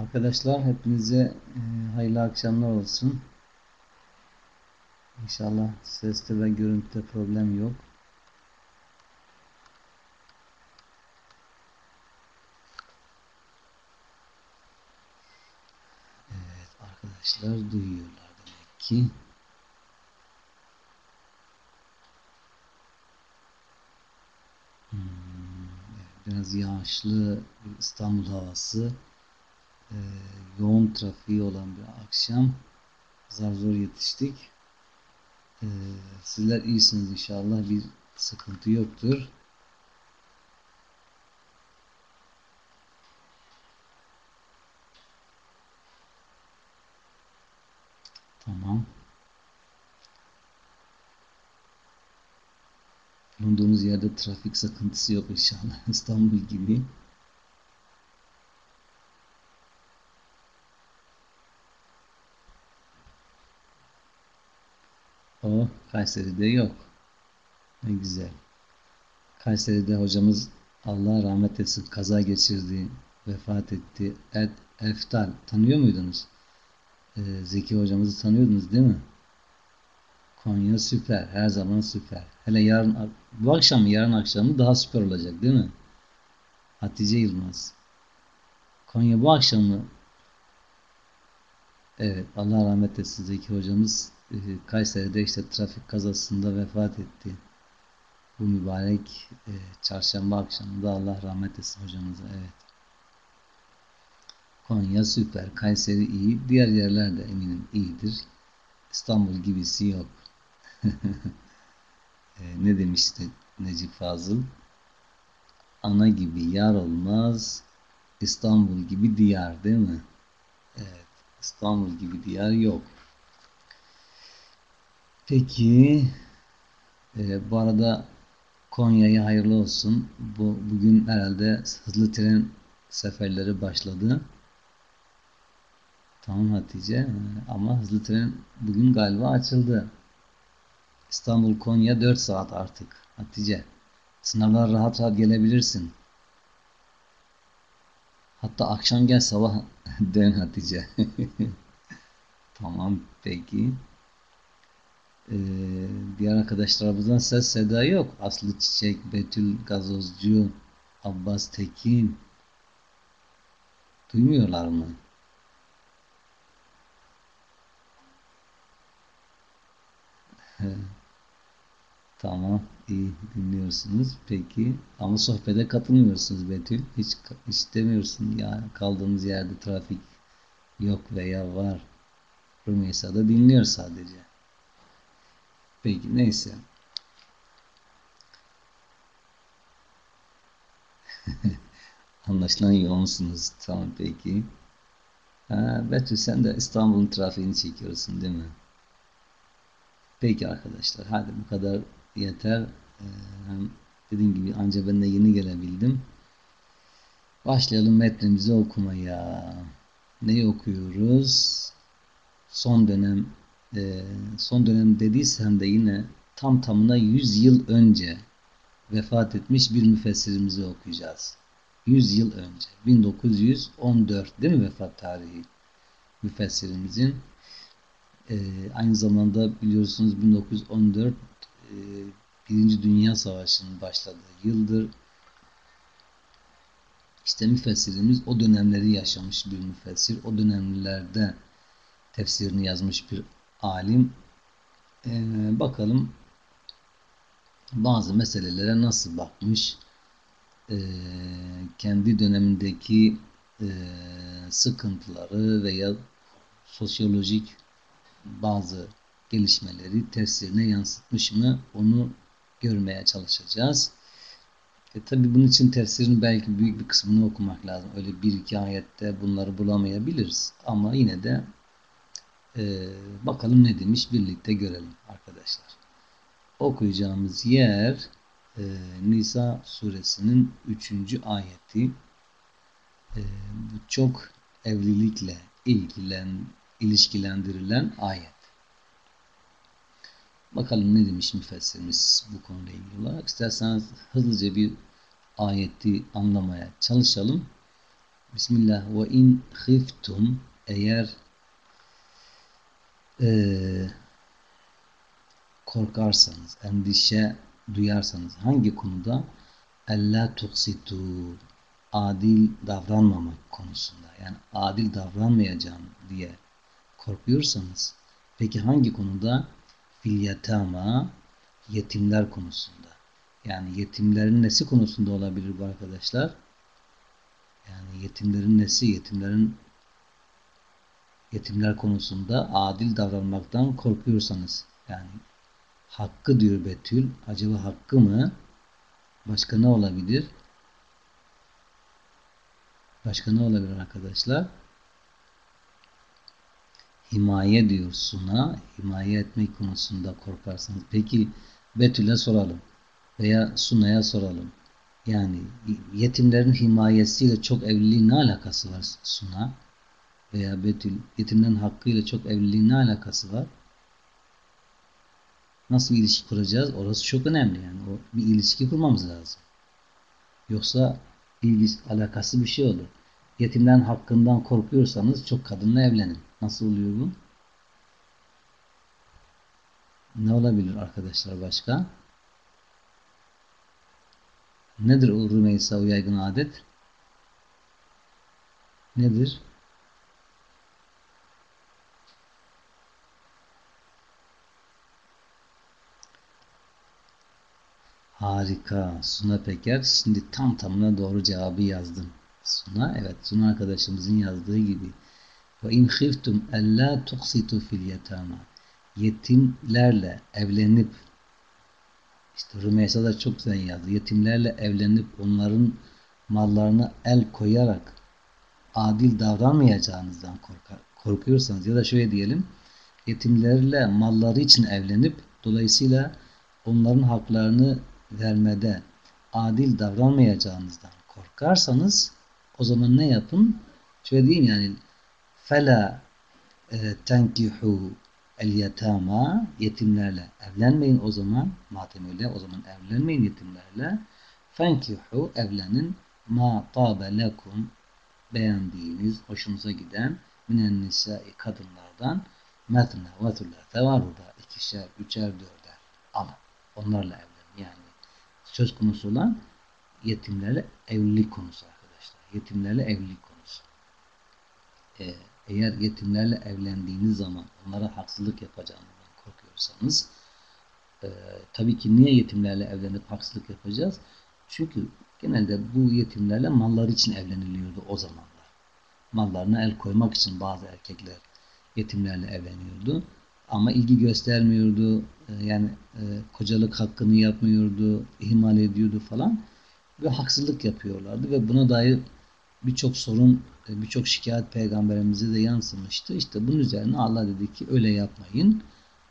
Arkadaşlar hepinize e, hayırlı akşamlar olsun. İnşallah seste ve görüntüde problem yok. Evet arkadaşlar duyuyorlar demek ki. Hmm, biraz yağışlı İstanbul havası e, yoğun trafiği olan bir akşam zar zor yetiştik. E, sizler iyisiniz inşallah bir sıkıntı yoktur. Tamam. Bulunduğumuz yerde trafik sıkıntısı yok inşallah İstanbul gibi. O Kayseri'de yok. Ne güzel. Kayseri'de hocamız Allah rahmet etsin kaza geçirdi, vefat etti. Ed Eftal tanıyor muydunuz? Ee, Zeki hocamızı tanıyordunuz değil mi? Konya süper. Her zaman süper. Hele yarın bu akşam yarın akşamı daha süper olacak değil mi? Hatice Yılmaz. Konya bu akşamı Evet Allah rahmet etsin Zeki hocamız Kayseri'de işte trafik kazasında vefat etti. Bu mübarek e, çarşamba akşamında Allah rahmet etsin hocamıza. Evet. Konya süper. Kayseri iyi. Diğer yerler de eminim iyidir. İstanbul gibisi yok. e, ne demişti Necip Fazıl? Ana gibi yar olmaz. İstanbul gibi diyar değil mi? Evet. İstanbul gibi diyar yok. Peki e, bu arada Konya'ya hayırlı olsun. Bu bugün herhalde hızlı tren seferleri başladı. Tamam Hatice ama hızlı tren bugün galiba açıldı. İstanbul Konya 4 saat artık Hatice. Sınavlar rahat rahat gelebilirsin. Hatta akşam gel sabah dön Hatice. tamam peki. Ee, diğer arkadaşlarımızdan ses seda yok. Aslı Çiçek, Betül Gazozcu, Abbas Tekin. Duymuyorlar mı? tamam, iyi dinliyorsunuz. Peki ama sohbete katılmıyorsunuz Betül. Hiç hiç demiyorsun ya kaldığımız yerde trafik yok veya var. Rümeysa da dinliyor sadece. Peki neyse. Anlaşılan yoğunsunuz. Tamam peki. Ha, Betül sen de İstanbul'un trafiğini çekiyorsun değil mi? Peki arkadaşlar hadi bu kadar yeter. Ee, dediğim gibi ancak ben de yeni gelebildim. Başlayalım metnimizi okumaya. Neyi okuyoruz? Son dönem e, son dönem dediysem de yine tam tamına 100 yıl önce vefat etmiş bir müfessirimizi okuyacağız. 100 yıl önce. 1914 değil mi vefat tarihi müfessirimizin? E, aynı zamanda biliyorsunuz 1914 e, Birinci Dünya Savaşı'nın başladığı yıldır. İşte müfessirimiz o dönemleri yaşamış bir müfessir. O dönemlerde tefsirini yazmış bir alim. Ee, bakalım bazı meselelere nasıl bakmış. Ee, kendi dönemindeki e, sıkıntıları veya sosyolojik bazı gelişmeleri tefsirine yansıtmış mı onu görmeye çalışacağız. E tabi bunun için tefsirin belki büyük bir kısmını okumak lazım. Öyle bir iki ayette bunları bulamayabiliriz. Ama yine de e, bakalım ne demiş birlikte görelim arkadaşlar. Okuyacağımız yer e, Nisa suresinin 3. ayeti. E, bu çok evlilikle ilgilen, ilişkilendirilen ayet. Bakalım ne demiş müfessirimiz bu konuyla ilgili olarak. İsterseniz hızlıca bir ayeti anlamaya çalışalım. Bismillah ve in khiftum eğer eee korkarsanız, endişe duyarsanız hangi konuda? Ella tuksitu adil davranmamak konusunda yani adil davranmayacağım diye korkuyorsanız peki hangi konuda? Fil yatama yetimler konusunda. Yani yetimlerin nesi konusunda olabilir bu arkadaşlar? Yani yetimlerin nesi? Yetimlerin yetimler konusunda adil davranmaktan korkuyorsanız yani hakkı diyor Betül. Acaba hakkı mı? Başka ne olabilir? Başka ne olabilir arkadaşlar? Himaye diyor Suna. Himaye etmek konusunda korkarsanız. Peki Betül'e soralım. Veya Suna'ya soralım. Yani yetimlerin himayesiyle çok evliliğin ne alakası var Suna? Veya Betül yetimlerin hakkıyla çok evliliğin ne alakası var? Nasıl bir ilişki kuracağız? Orası çok önemli yani. O bir ilişki kurmamız lazım. Yoksa ilgisi, alakası bir şey olur. Yetimlerin hakkından korkuyorsanız çok kadınla evlenin. Nasıl oluyor bu? Ne olabilir arkadaşlar başka? Nedir o Rümeysa o yaygın adet? Nedir? Harika. Suna Peker. Şimdi tam tamına doğru cevabı yazdım. Suna, evet Suna arkadaşımızın yazdığı gibi. Ve in khiftum alla tuqsitu fil. Yetimlerle evlenip işte Rümeysa da çok güzel yazdı. Yetimlerle evlenip onların mallarına el koyarak adil davranmayacağınızdan korkar, korkuyorsanız ya da şöyle diyelim yetimlerle malları için evlenip dolayısıyla onların haklarını vermede adil davranmayacağınızdan korkarsanız o zaman ne yapın? Şöyle diyeyim yani fela e, tenkihu el yetama yetimlerle evlenmeyin o zaman madem öyle o zaman evlenmeyin yetimlerle fenkihu evlenin ma tabe lekum beğendiğiniz, hoşunuza giden minen nisai kadınlardan metne ve thulâfe var burada ikişer, üçer, dörder alın. Onlarla evlenin. Söz konusu olan yetimlerle evlilik konusu arkadaşlar. Yetimlerle evlilik konusu. Ee, eğer yetimlerle evlendiğiniz zaman onlara haksızlık yapacağınızdan korkuyorsanız e, tabii ki niye yetimlerle evlenip haksızlık yapacağız? Çünkü genelde bu yetimlerle malları için evleniliyordu o zamanlar. Mallarına el koymak için bazı erkekler yetimlerle evleniyordu Ama ilgi göstermiyordu. E, yani e, kocalık hakkını yapmıyordu. ihmal ediyordu falan. Ve haksızlık yapıyorlardı ve buna dair birçok sorun, e, birçok şikayet peygamberimize de yansımıştı. İşte bunun üzerine Allah dedi ki öyle yapmayın.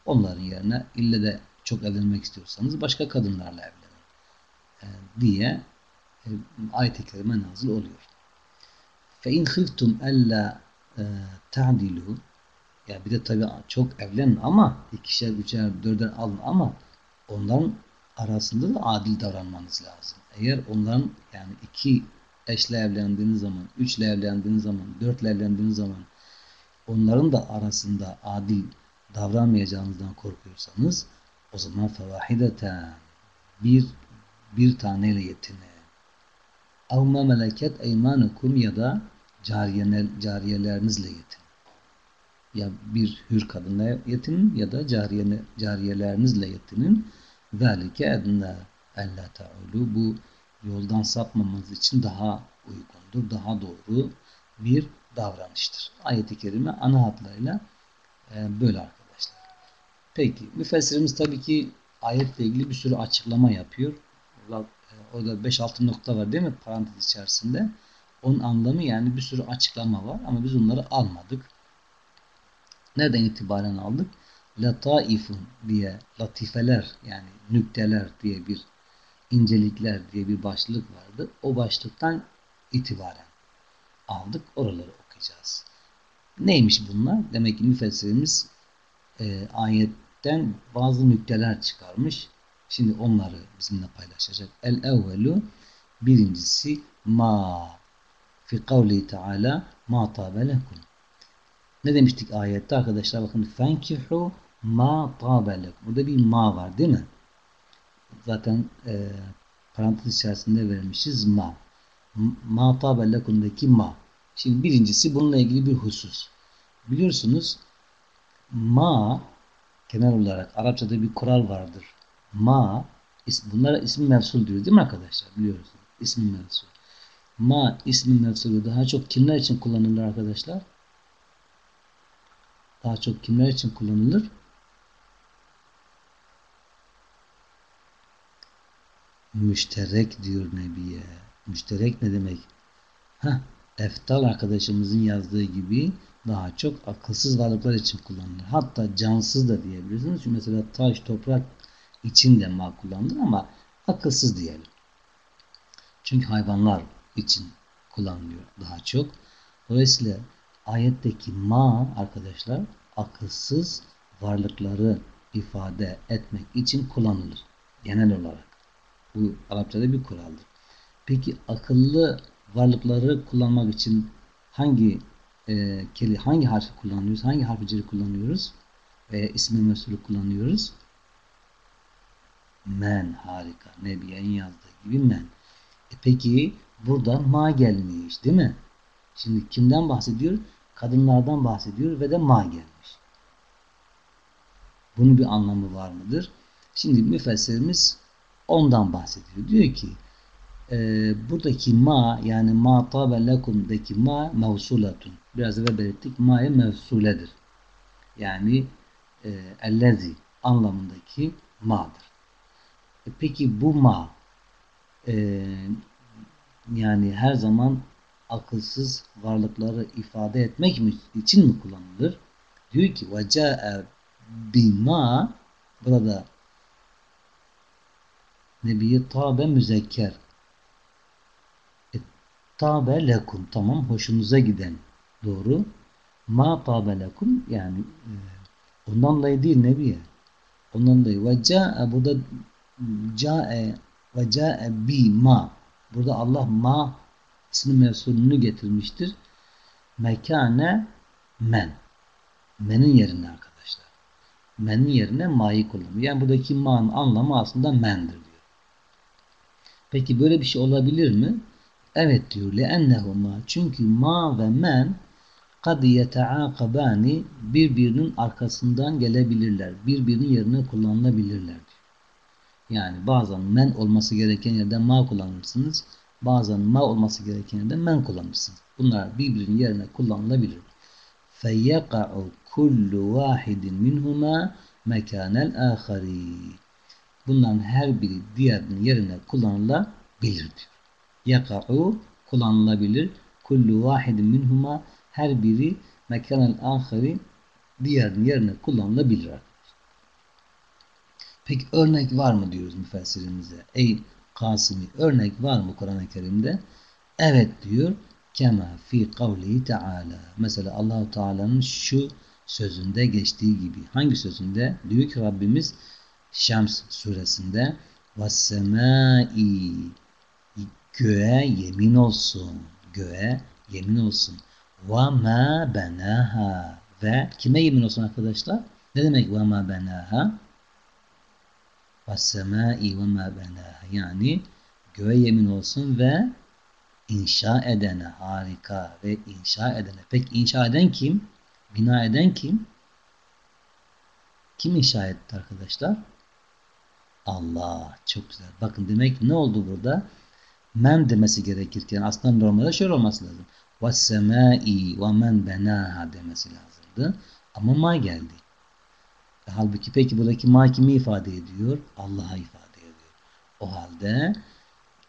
Onların yerine ille de çok evlenmek istiyorsanız başka kadınlarla evlenin diye ayet-i kerime nazil oluyor. فَاِنْ خِفْتُمْ اَلَّا تَعْدِلُوا ya bir de tabii çok evlenme ama ikişer, üçer, dörder alın ama onların arasında da adil davranmanız lazım. Eğer onların yani iki eşle evlendiğiniz zaman, üçle evlendiğiniz zaman, dörtle evlendiğiniz zaman onların da arasında adil davranmayacağınızdan korkuyorsanız o zaman fevahideten bir bir taneyle yetinin. Avma meleket eymanukum ya da cariyeler, cariyelerinizle yetin ya bir hür kadınla yetinin ya da cariyene, cariyelerinizle yetinin. Zalike edna ella ta'ulu. Bu yoldan sapmamanız için daha uygundur, daha doğru bir davranıştır. Ayet-i Kerime ana hatlarıyla e, böyle arkadaşlar. Peki müfessirimiz tabii ki ayetle ilgili bir sürü açıklama yapıyor. E, orada 5-6 nokta var değil mi parantez içerisinde? Onun anlamı yani bir sürü açıklama var ama biz onları almadık. Nereden itibaren aldık? Lataifun diye latifeler yani nükteler diye bir incelikler diye bir başlık vardı. O başlıktan itibaren aldık. Oraları okuyacağız. Neymiş bunlar? Demek ki müfessirimiz e, ayetten bazı nükteler çıkarmış. Şimdi onları bizimle paylaşacak. El evvelu birincisi ma fi kavli teala ma tabe lekum. Ne demiştik ayette arkadaşlar bakın fenkihu ma tabe lekum. Burada bir ma var değil mi? Zaten e, parantez içerisinde vermişiz ma. Ma tabe lekum'daki ma. Şimdi birincisi bununla ilgili bir husus. Biliyorsunuz ma genel olarak Arapçada bir kural vardır. Ma bunlara ismi mevsul diyor değil mi arkadaşlar? Biliyorsunuz. İsmi mevsul. Ma ismi mevsulü daha çok kimler için kullanılır arkadaşlar? Daha çok kimler için kullanılır? Müşterek diyor Nebiye. Müşterek ne demek? Heh, Eftal arkadaşımızın yazdığı gibi daha çok akılsız varlıklar için kullanılır. Hatta cansız da diyebilirsiniz. Çünkü mesela taş, toprak için de ma kullanılır ama akılsız diyelim. Çünkü hayvanlar için kullanılıyor daha çok. Dolayısıyla ayetteki ma arkadaşlar akılsız varlıkları ifade etmek için kullanılır. Genel olarak. Bu Arapçada bir kuraldır. Peki akıllı varlıkları kullanmak için hangi e, keli, hangi harfi kullanıyoruz? Hangi harficileri kullanıyoruz? Veya ismi mesulü kullanıyoruz? Men harika. Nebiye'nin yazdığı gibi men. E peki burada ma gelmiş değil mi? Şimdi kimden bahsediyor? Kadınlardan bahsediyor ve de ma gelmiş. Bunun bir anlamı var mıdır? Şimdi müfessirimiz ondan bahsediyor. Diyor ki e, buradaki ma yani ma tabe lekum'daki ma mevsulatun. Biraz evvel belirttik. Ma'ya mevsuledir. Yani e, ellezi anlamındaki ma'dır. E, peki bu ma e, yani her zaman akılsız varlıkları ifade etmek için mi kullanılır? Diyor ki وَجَاءَ bima burada Nebiye tabe müzekker e, tabe lekum tamam hoşunuza giden doğru ma tabe lekum yani e, ondan dolayı değil Nebiye ondan dolayı ve ca'a burada ca'e ve ca'e bi ma burada Allah ma ismi mevsulünü getirmiştir mekane men menin yerine arkadaşlar menin yerine ma'yı kullanıyor yani buradaki ma'nın anlamı aslında mendir diyor peki böyle bir şey olabilir mi evet diyor لأنهما çünkü ma ve men kad yeteakabani birbirinin arkasından gelebilirler. Birbirinin yerine kullanılabilirler diyor. Yani bazen men olması gereken yerde ma kullanırsınız. Bazen ma olması gereken yerde men kullanırsınız. Bunlar birbirinin yerine kullanılabilir. فَيَقَعُ كُلُّ وَاحِدٍ مِنْهُمَا مَكَانَ الْآخَرِ Bunların her biri diğerinin yerine kullanılabilir diyor. Yaka'u kullanılabilir. Kullu vahidin minhuma her biri mekanel ahiri diğerinin yerine kullanılabilir. Peki örnek var mı diyoruz müfessirimize? Ey Kasimi örnek var mı Kur'an-ı Kerim'de? Evet diyor. Kema fi kavlihi teala. Mesela Allahu Teala'nın şu sözünde geçtiği gibi. Hangi sözünde? Diyor ki Rabbimiz Şems suresinde وَالسَّمَاءِ Göğe yemin olsun. Göğe yemin olsun. وَمَا بَنَاهَا Ve kime yemin olsun arkadaşlar? Ne demek وَمَا بَنَاهَا? وَالسَّمَاءِ وَمَا بَنَاهَا Yani göğe yemin olsun ve inşa edene harika ve inşa edene. Peki inşa eden kim? Bina eden kim? Kim inşa etti arkadaşlar? Allah. Çok güzel. Bakın demek ne oldu burada? Men demesi gerekirken aslında normalde şöyle olması lazım. وَالسَّمَاءِ وَمَنْ بَنَاهَا demesi lazımdı. Ama ma geldi. Halbuki peki buradaki ma kimi ifade ediyor? Allah'a ifade ediyor. O halde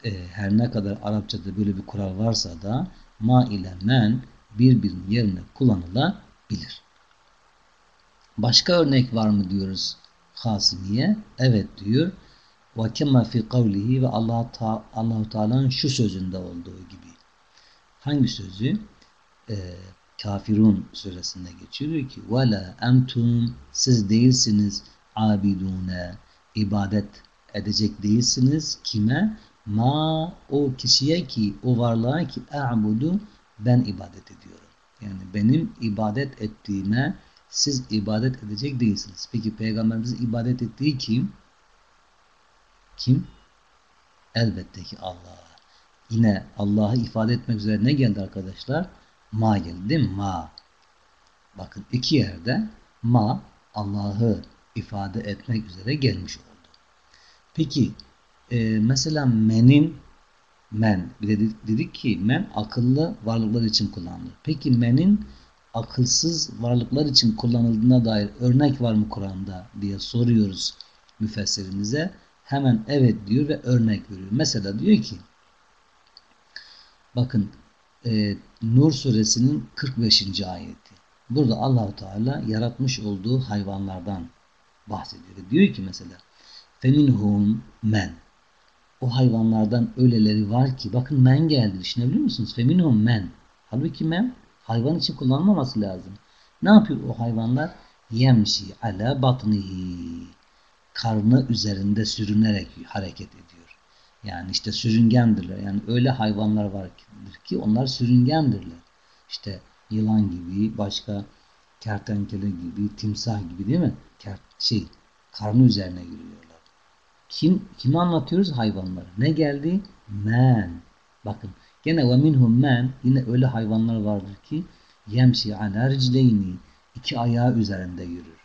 e, her ne kadar Arapçada böyle bir kural varsa da ma ile men birbirinin yerine kullanılabilir. Başka örnek var mı diyoruz Hasimiye? Evet diyor. Ve kema fi kavlihi ve Allah ta Allahu Teala'nın şu sözünde olduğu gibi. Hangi sözü? Ee, Kafirun suresinde geçiyor ki la entum siz değilsiniz abidune ibadet edecek değilsiniz kime? Ma o kişiye ki o varlığa ki a'budu ben ibadet ediyorum. Yani benim ibadet ettiğime siz ibadet edecek değilsiniz. Peki peygamberimizin ibadet ettiği kim? Kim? Elbette ki Allah. Yine Allah'ı ifade etmek üzere ne geldi arkadaşlar? Ma geldi? Ma. Bakın iki yerde ma Allah'ı ifade etmek üzere gelmiş oldu. Peki e, mesela menin men dedik, dedik ki men akıllı varlıklar için kullanılır. Peki menin akılsız varlıklar için kullanıldığına dair örnek var mı Kur'an'da diye soruyoruz müfessirimize. Hemen evet diyor ve örnek veriyor. Mesela diyor ki bakın e, Nur suresinin 45. ayeti. Burada Allahu Teala yaratmış olduğu hayvanlardan bahsediyor. Diyor ki mesela feminhum men o hayvanlardan öyleleri var ki bakın men geldi düşünebiliyor musunuz? Feminhum men. Halbuki men hayvan için kullanılmaması lazım. Ne yapıyor o hayvanlar? Yemşi ala batnihi. Karnı üzerinde sürünerek hareket ediyor. Yani işte sürüngendirler. Yani öyle hayvanlar vardır ki onlar sürüngendirler. İşte yılan gibi, başka kertenkele gibi, timsah gibi değil mi? Kert, şey, karnı üzerine yürüyorlar. Kim kimi anlatıyoruz? Hayvanları. Ne geldi? Men. Bakın gene ve minhum men yine öyle hayvanlar vardır ki yemşi ala ricleyni iki ayağı üzerinde yürür.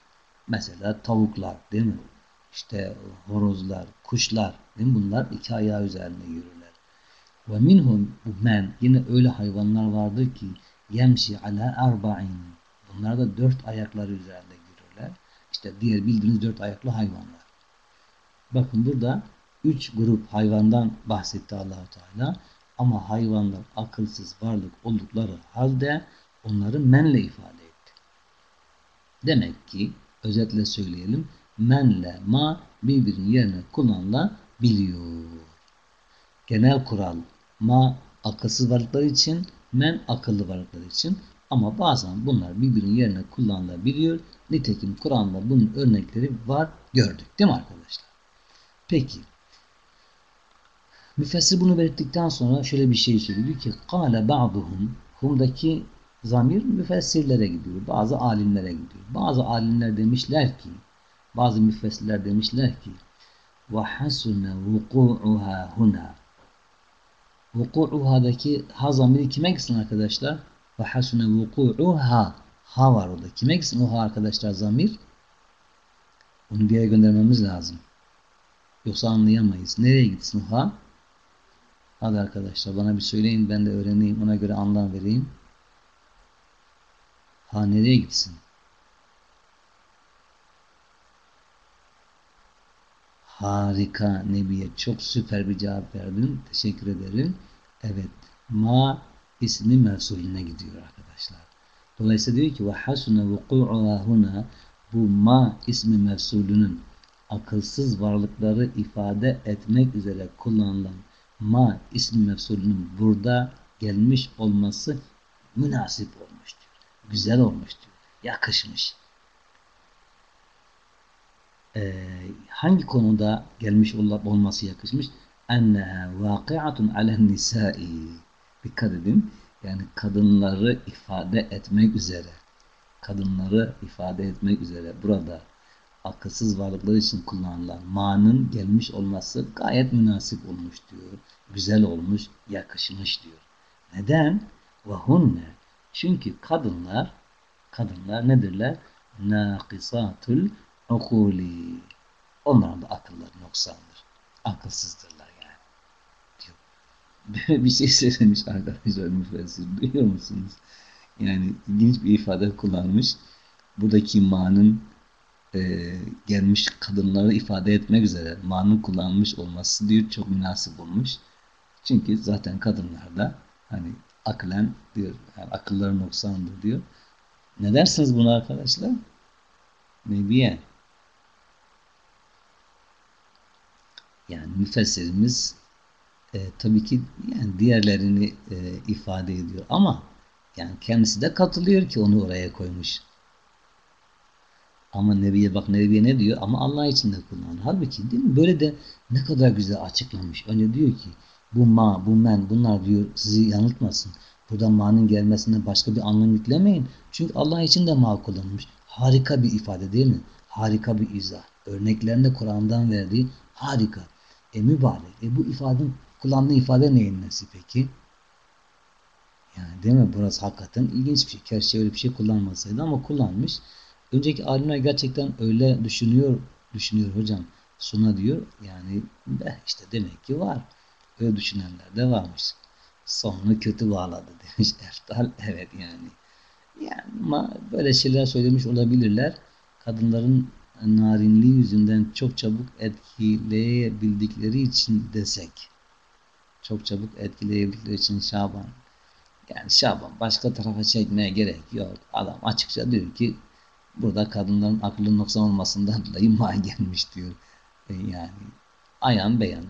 Mesela tavuklar değil mi? İşte horozlar, kuşlar değil mi? Bunlar iki ayağı üzerinde yürürler. Ve minhum men yine öyle hayvanlar vardır ki yemşi ala arba'in. Bunlar da dört ayakları üzerinde yürürler. İşte diğer bildiğiniz dört ayaklı hayvanlar. Bakın burada üç grup hayvandan bahsetti Allahu Teala. Ama hayvanlar akılsız varlık oldukları halde onları menle ifade etti. Demek ki özetle söyleyelim menle ma birbirinin yerine kullanılabiliyor. Genel kural ma akılsız varlıklar için men akıllı varlıklar için ama bazen bunlar birbirinin yerine kullanılabiliyor. Nitekim Kur'an'da bunun örnekleri var gördük değil mi arkadaşlar? Peki. Müfessir bunu belirttikten sonra şöyle bir şey söylüyor ki kâle ba'duhum humdaki zamir müfessirlere gidiyor. Bazı alimlere gidiyor. Bazı alimler demişler ki bazı müfessirler demişler ki ve hasune vuku'uha huna vuku'uha'daki ha zamiri kime gitsin arkadaşlar? Ve hasune ha var orada. Kime gitsin o ha arkadaşlar zamir? Onu bir yere göndermemiz lazım. Yoksa anlayamayız. Nereye gitsin ha? Hadi arkadaşlar bana bir söyleyin ben de öğreneyim ona göre anlam vereyim. Ha nereye gitsin? Harika Nebiye çok süper bir cevap verdin. Teşekkür ederim. Evet ma ismi mevsulüne gidiyor arkadaşlar. Dolayısıyla diyor ki ve hasune vuku'uha huna bu ma ismi mevsulünün akılsız varlıkları ifade etmek üzere kullanılan ma ismi mefsulünün burada gelmiş olması münasip olmuştur. Güzel olmuştur. Yakışmış. Ee, hangi konuda gelmiş olması yakışmış? Enneha vakiatun alen nisai. Dikkat edin. Yani kadınları ifade etmek üzere kadınları ifade etmek üzere burada akılsız varlıklar için kullanılan ma'nın gelmiş olması gayet münasip olmuş diyor. Güzel olmuş, yakışmış diyor. Neden? Vahunne. Çünkü kadınlar kadınlar nedirler? Nakisatul ukuli. Onların da akılları noksandır. Akılsızdırlar yani. Diyor. Bir şey söylemiş arkadaşlar müfessir. Biliyor musunuz? Yani ilginç bir ifade kullanmış. Buradaki ma'nın e, gelmiş kadınları ifade etmek üzere manın kullanmış olması diyor çok münasip olmuş. Çünkü zaten kadınlarda hani aklen diyor yani akılları noksandır diyor. Ne dersiniz buna arkadaşlar? Nebiye. Yani müfessirimiz e, tabii ki yani diğerlerini e, ifade ediyor ama yani kendisi de katılıyor ki onu oraya koymuş. Ama Nebi'ye bak Nebi'ye ne diyor? Ama Allah için de kullanır. Halbuki değil mi? Böyle de ne kadar güzel açıklamış. Önce diyor ki bu ma, bu men bunlar diyor sizi yanıltmasın. Burada ma'nın gelmesine başka bir anlam yüklemeyin. Çünkü Allah için de ma kullanılmış. Harika bir ifade değil mi? Harika bir izah. Örneklerinde Kur'an'dan verdiği harika. E mübarek. E bu ifadenin kullandığı ifade neyin nesi peki? Yani değil mi? Burası hakikaten ilginç bir şey. Keşke öyle bir şey kullanmasaydı ama kullanmış. Önceki alimler gerçekten öyle düşünüyor, düşünüyor hocam. Suna diyor. Yani eh işte demek ki var. Öyle düşünenler de varmış. Sonunu kötü bağladı demiş Eftal. Evet yani. Yani ama böyle şeyler söylemiş olabilirler. Kadınların narinliği yüzünden çok çabuk etkileyebildikleri için desek. Çok çabuk etkileyebildikleri için Şaban. Yani Şaban başka tarafa çekmeye gerek yok. Adam açıkça diyor ki burada kadınların aklının noksan olmasından dolayı ma gelmiş diyor. E yani ayan beyan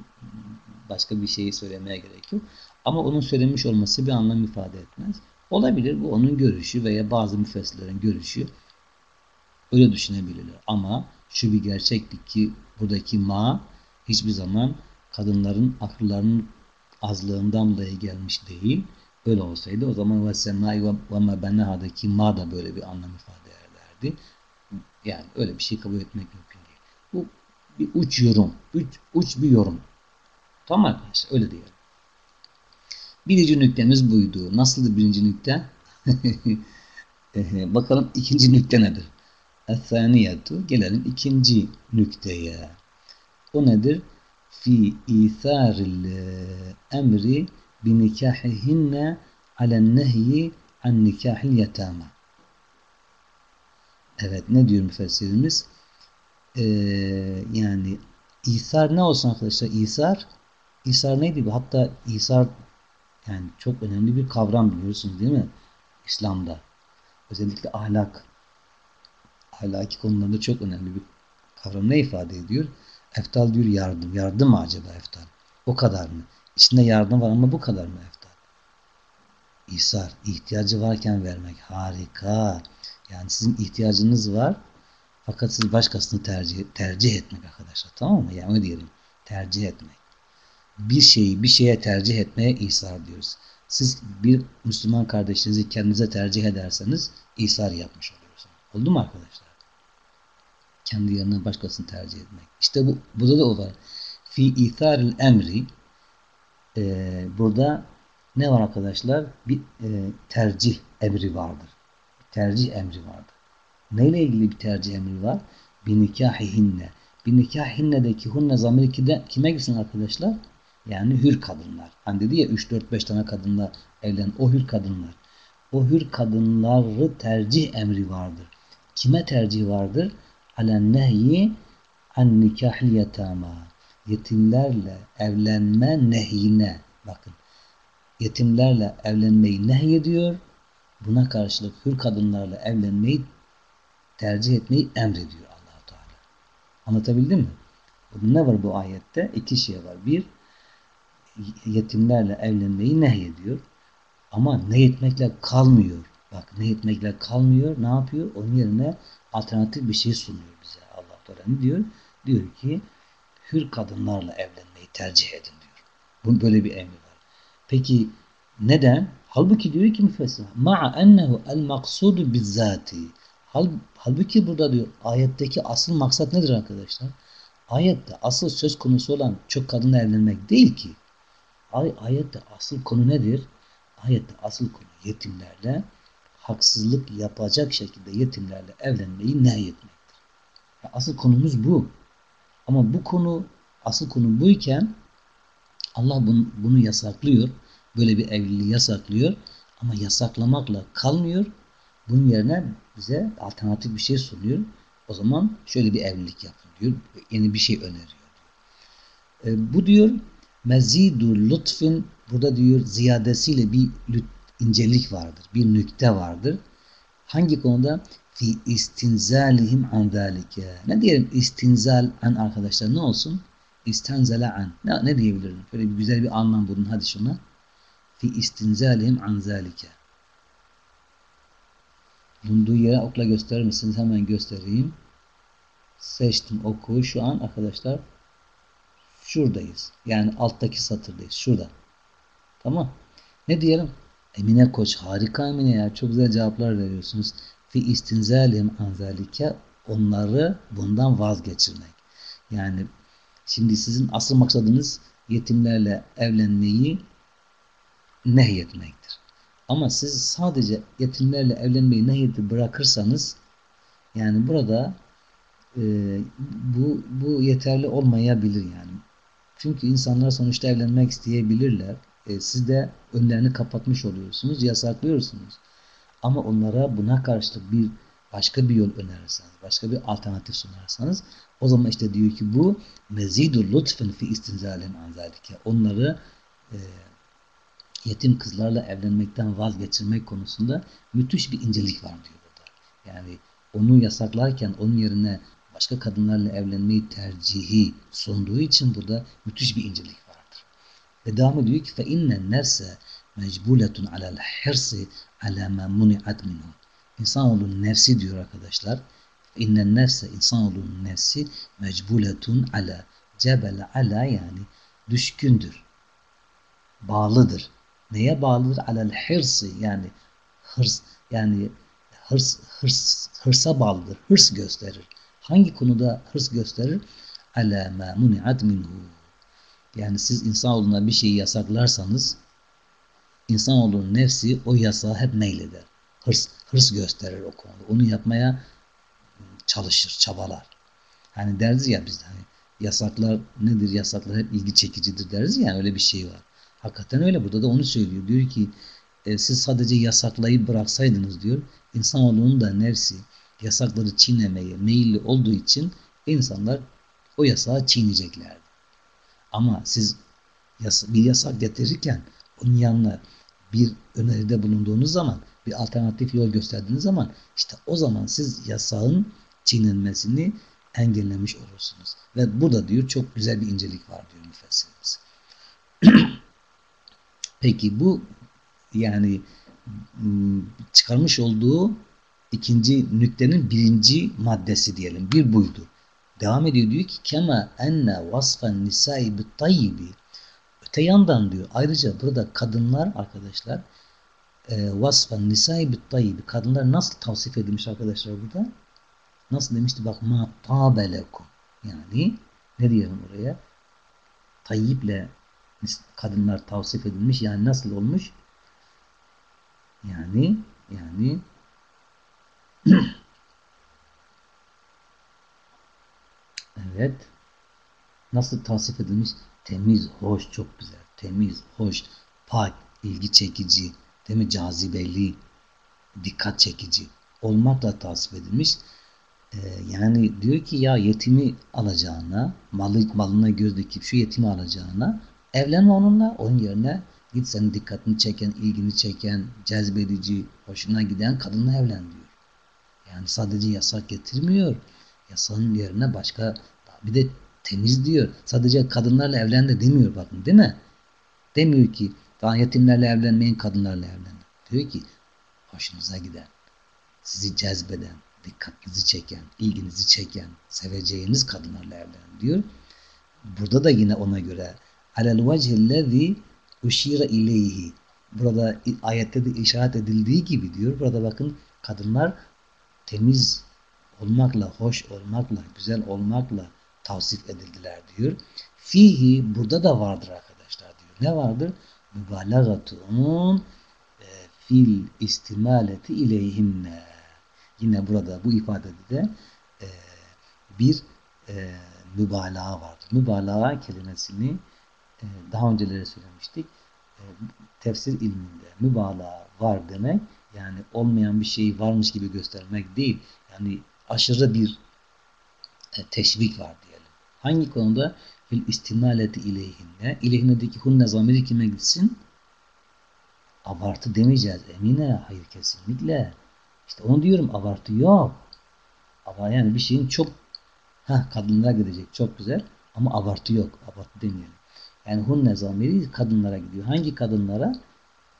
başka bir şeyi söylemeye gerek yok. Ama onun söylemiş olması bir anlam ifade etmez. Olabilir bu onun görüşü veya bazı müfessirlerin görüşü. Öyle düşünebilirler. Ama şu bir gerçeklik ki buradaki ma hiçbir zaman kadınların akıllarının azlığından dolayı gelmiş değil. Öyle olsaydı o zaman ve semai ve mebeneha'daki ma da böyle bir anlam ifade ederdi. Yani öyle bir şey kabul etmek mümkün değil. Bu bir uç yorum. Uç, uç bir yorum. Tamam arkadaşlar öyle diyelim. Birinci nüktemiz buydu. Nasıldı birinci nükte? Bakalım ikinci nükte nedir? Es-saniyetu. Gelelim ikinci nükteye. O nedir? Fi itharil emri bi nikahihinne alen nehyi an nikahil yetama. Evet ne diyor müfessirimiz? Ee, yani İsar ne olsun arkadaşlar? İsar İsar neydi? Hatta İsar yani çok önemli bir kavram biliyorsunuz değil mi? İslam'da. Özellikle ahlak. Ahlaki konularda çok önemli bir kavram. Ne ifade ediyor? Eftal diyor yardım. Yardım mı acaba eftal? O kadar mı? İçinde yardım var ama bu kadar mı eftal? İsar. ihtiyacı varken vermek. Harika. Yani sizin ihtiyacınız var. Fakat siz başkasını tercih, tercih etmek arkadaşlar. Tamam mı? Yani öyle diyelim. Tercih etmek bir şeyi bir şeye tercih etmeye İsar diyoruz. Siz bir Müslüman kardeşinizi kendinize tercih ederseniz İsar yapmış oluyorsunuz. Oldu mu arkadaşlar? Kendi yerine başkasını tercih etmek. İşte bu, burada da o var. Fi itharil emri e, burada ne var arkadaşlar? Bir e, tercih emri vardır. Tercih emri vardır. Neyle ilgili bir tercih emri var? Bir nikahihinne. Bir nikahinnedeki hunne zamiri kime gitsin arkadaşlar? Yani hür kadınlar. Hani dedi ya 3-4-5 tane kadınla evlen. O hür kadınlar. O hür kadınları tercih emri vardır. Kime tercih vardır? Alen nehyi an nikahil yetama. Yetimlerle evlenme nehyine. Bakın. Yetimlerle evlenmeyi nehyediyor. Buna karşılık hür kadınlarla evlenmeyi tercih etmeyi emrediyor allah Teala. Anlatabildim mi? Ne var bu ayette? İki şey var. Bir, yetimlerle evlenmeyi nehyediyor. Ama nehyetmekle kalmıyor. Bak nehyetmekle kalmıyor. Ne yapıyor? Onun yerine alternatif bir şey sunuyor bize. Allah Teala ne diyor? Diyor ki hür kadınlarla evlenmeyi tercih edin diyor. Bunun böyle bir emri var. Peki neden? Halbuki diyor ki müfessir ma'a ennehu el maksudu bizzati halbuki burada diyor ayetteki asıl maksat nedir arkadaşlar? Ayette asıl söz konusu olan çok kadınla evlenmek değil ki. Ay, ayette asıl konu nedir? Ayette asıl konu yetimlerle haksızlık yapacak şekilde yetimlerle evlenmeyi nehyetmektir. Yani asıl konumuz bu. Ama bu konu asıl konu buyken Allah bunu, bunu yasaklıyor. Böyle bir evliliği yasaklıyor. Ama yasaklamakla kalmıyor. Bunun yerine bize alternatif bir şey sunuyor. O zaman şöyle bir evlilik yapın diyor. Yeni bir şey öneriyor. E, bu diyor mezidur lütfün burada diyor ziyadesiyle bir incelik vardır. Bir nükte vardır. Hangi konuda? Fi istinzalihim an zalike. Ne diyelim istinzal an arkadaşlar ne olsun? İstenzale an. Ne, ne diyebilirim? Böyle bir güzel bir anlam bulun hadi şuna. Fi istinzalihim an zalike. Bulunduğu yere okla gösterir misiniz? Hemen göstereyim. Seçtim oku. Şu an arkadaşlar şuradayız. Yani alttaki satırdayız. Şurada. Tamam. Ne diyelim? Emine Koç harika Emine ya. Çok güzel cevaplar veriyorsunuz. Fi istinzalim anzalike onları bundan vazgeçirmek. Yani şimdi sizin asıl maksadınız yetimlerle evlenmeyi nehyetmektir. Ama siz sadece yetimlerle evlenmeyi nehyeti bırakırsanız yani burada e, bu, bu yeterli olmayabilir yani. Çünkü insanlar sonuçta evlenmek isteyebilirler. E, siz de önlerini kapatmış oluyorsunuz, yasaklıyorsunuz. Ama onlara buna karşılık bir başka bir yol önerirseniz, başka bir alternatif sunarsanız o zaman işte diyor ki bu mezidur lütfen fi istinzalin anzalike. Onları e, yetim kızlarla evlenmekten vazgeçirmek konusunda müthiş bir incelik var diyor burada. Yani onu yasaklarken onun yerine başka kadınlarla evlenmeyi tercihi sunduğu için burada müthiş bir incelik. Ve devam ediyor ki فَاِنَّ النَّفْسَ مَجْبُولَةٌ عَلَى الْحِرْسِ عَلَى مَا مُنِعَتْ مِنْهُ İnsanoğlunun nefsi diyor arkadaşlar. İnnen nefse insanoğlunun nefsi mecbuletun ala cebel ala yani düşkündür. Bağlıdır. Neye bağlıdır? Alel hırsı yani hırs yani hırs, hırs, hırsa bağlıdır. Hırs gösterir. Hangi konuda hırs gösterir? Ala ma muni'at minhu. yani siz insanoğluna bir şeyi yasaklarsanız insanoğlunun nefsi o yasağı hep meyleder. Hırs, hırs gösterir o konuda. Onu yapmaya çalışır, çabalar. Hani deriz ya biz hani yasaklar nedir? Yasaklar hep ilgi çekicidir deriz ya yani öyle bir şey var. Hakikaten öyle. Burada da onu söylüyor. Diyor ki e, siz sadece yasaklayıp bıraksaydınız diyor. İnsanoğlunun da nefsi yasakları çiğnemeye meyilli olduğu için insanlar o yasağı çiğneyeceklerdi. Ama siz bir yasak getirirken onun yanına bir öneride bulunduğunuz zaman bir alternatif yol gösterdiğiniz zaman işte o zaman siz yasağın çiğnenmesini engellemiş olursunuz. Ve burada diyor çok güzel bir incelik var diyor müfessirimiz. Peki bu yani çıkarmış olduğu ikinci nüktenin birinci maddesi diyelim. Bir buydu. Devam ediyor diyor ki kema enne vasfan nisai bit tayyibi öte yandan diyor ayrıca burada kadınlar arkadaşlar e, vasfen nisai bit tayyibi kadınlar nasıl tavsif edilmiş arkadaşlar burada? Nasıl demişti bak ma tabelekum yani ne diyelim oraya? Tayyiple kadınlar tavsif edilmiş. Yani nasıl olmuş? Yani yani evet nasıl tavsif edilmiş? Temiz, hoş, çok güzel. Temiz, hoş, pak, ilgi çekici, değil mi? Cazibeli, dikkat çekici olmakla tavsif edilmiş. Ee, yani diyor ki ya yetimi alacağına, malı, malına göz dikip şu yetimi alacağına Evlenme onunla. Onun yerine git senin dikkatini çeken, ilgini çeken, cezbedici, hoşuna giden kadınla evlen diyor. Yani sadece yasak getirmiyor. Yasağın yerine başka bir de temiz diyor. Sadece kadınlarla evlen de demiyor bakın değil mi? Demiyor ki daha yetimlerle evlenmeyin kadınlarla evlenin. Diyor ki hoşunuza giden, sizi cezbeden, dikkatinizi çeken, ilginizi çeken, seveceğiniz kadınlarla evlenin diyor. Burada da yine ona göre alel vecihellezi uşire ileyhi. Burada ayette de işaret edildiği gibi diyor. Burada bakın kadınlar temiz olmakla, hoş olmakla, güzel olmakla tavsif edildiler diyor. Fihi burada da vardır arkadaşlar diyor. Ne vardır? Mübalagatun e, fil istimaleti ileyhinne. Yine burada bu ifadede de e, bir e, mübalağa vardır. Mübalağa kelimesini ee, daha önceleri söylemiştik. Ee, tefsir ilminde mübalağa var demek yani olmayan bir şeyi varmış gibi göstermek değil. Yani aşırı bir e, teşvik var. Hangi konuda? Fil istimaleti ileyhinne. İleyhinnedeki hunne zamiri kime gitsin? Abartı demeyeceğiz. Emine. Hayır kesinlikle. İşte onu diyorum abartı yok. Ama yani bir şeyin çok ha kadınlara gidecek çok güzel ama abartı yok. Abartı demeyelim. Yani hunne zamiri kadınlara gidiyor. Hangi kadınlara?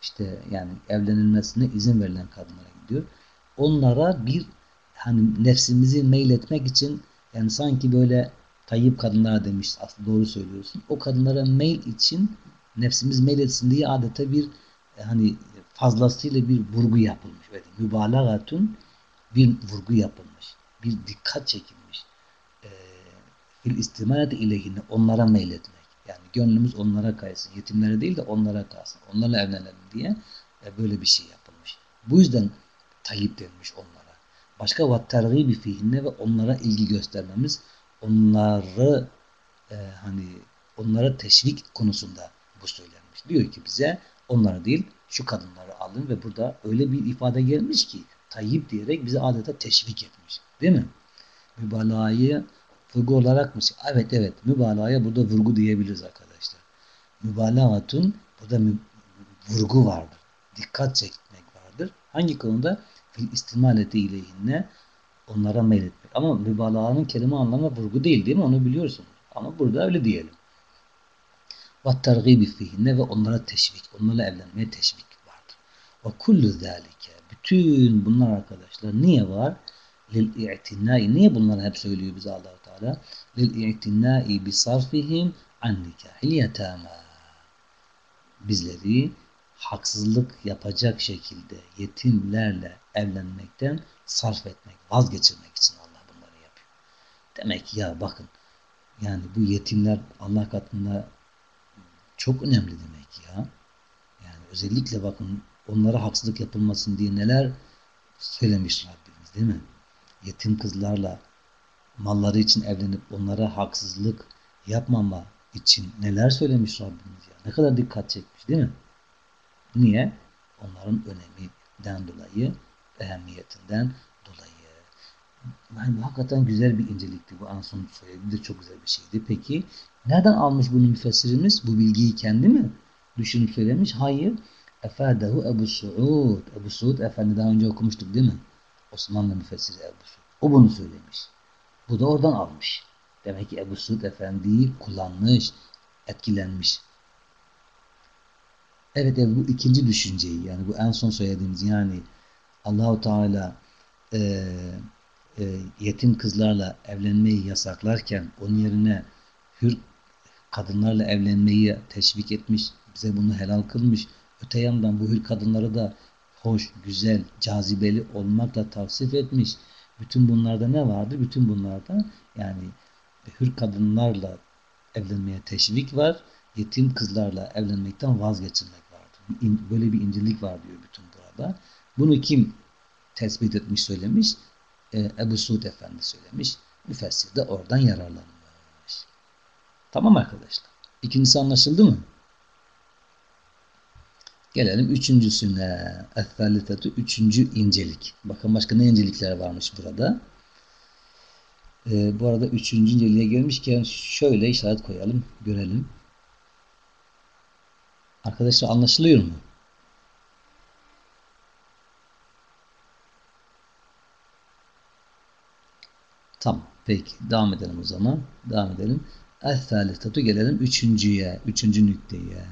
İşte yani evlenilmesine izin verilen kadınlara gidiyor. Onlara bir hani nefsimizi meyletmek için Yani sanki böyle tayyip kadınlara demiş aslında doğru söylüyorsun. O kadınlara mail için nefsimiz mail etsin diye adeta bir e, hani fazlasıyla bir vurgu yapılmış. Böyle mübalağatun bir vurgu yapılmış. Bir dikkat çekilmiş. E, fil istimalati ilehine onlara meyletmek. Yani gönlümüz onlara kaysın. Yetimlere değil de onlara kalsın. Onlarla evlenelim diye e, böyle bir şey yapılmış. Bu yüzden tayyip denmiş onlara. Başka ve tergibi fihinne ve onlara ilgi göstermemiz onları e, hani onlara teşvik konusunda bu söylenmiş. Diyor ki bize onları değil şu kadınları alın ve burada öyle bir ifade gelmiş ki tayyip diyerek bize adeta teşvik etmiş. Değil mi? Mübalağayı vurgu olarak mı? Evet evet mübalağaya burada vurgu diyebiliriz arkadaşlar. Mübalağatun burada mü, vurgu vardır. Dikkat çekmek vardır. Hangi konuda? Fil istimaleti ileyhinne onlara meyletmek. Ama mübalağanın kelime anlamı vurgu değil değil mi? Onu biliyorsunuz. Ama burada öyle diyelim. Tergibi fihinne ve onlara teşvik, onlarla evlenmeye teşvik vardır. Kullu zâlike. Bütün bunlar arkadaşlar niye var? İ'tinai. Niye bunları hep söylüyor bize allah Teala? Bi sarfihim an nikahil yetâmâ. Bizleri haksızlık yapacak şekilde yetimlerle evlenmekten sarf etmek, vazgeçirmek için Allah bunları yapıyor. Demek ki ya bakın yani bu yetimler Allah katında çok önemli demek ya. Yani özellikle bakın onlara haksızlık yapılmasın diye neler söylemiş Rabbimiz değil mi? Yetim kızlarla malları için evlenip onlara haksızlık yapmama için neler söylemiş Rabbimiz ya. Ne kadar dikkat çekmiş değil mi? Niye? Onların öneminden dolayı, ehemmiyetinden dolayı. Yani hakikaten güzel bir incelikti bu Anson söylediği de çok güzel bir şeydi. Peki nereden almış bunu müfessirimiz? Bu bilgiyi kendi mi düşünüp söylemiş? Hayır. Efedehu Ebu Suud. Ebu Suud Efendi daha önce okumuştuk değil mi? Osmanlı müfessiri Ebu Suud. O bunu söylemiş. Bu da oradan almış. Demek ki Ebu Suud Efendi'yi kullanmış, etkilenmiş. Evet bu ikinci düşünceyi yani bu en son söylediğimiz yani Allahu Teala e, e, yetim kızlarla evlenmeyi yasaklarken onun yerine hür kadınlarla evlenmeyi teşvik etmiş, bize bunu helal kılmış. Öte yandan bu hür kadınları da hoş, güzel, cazibeli olmakla tavsif etmiş. Bütün bunlarda ne vardı? Bütün bunlarda yani hür kadınlarla evlenmeye teşvik var. Yetim kızlarla evlenmekten vazgeçilmek vardır. Böyle bir incelik var diyor bütün burada. Bunu kim tespit etmiş söylemiş? Ee, Ebu Suud Efendi söylemiş. Müfessir de oradan yararlanmış. Tamam arkadaşlar. İkincisi anlaşıldı mı? Gelelim üçüncüsüne. Ethalitatu üçüncü incelik. Bakın başka ne incelikler varmış burada. Ee, bu arada üçüncü inceliğe gelmişken şöyle işaret koyalım. Görelim. Arkadaşlar anlaşılıyor mu? Tamam. Peki. Devam edelim o zaman. Devam edelim. El-Thalitatu gelelim üçüncüye. Üçüncü nükteye.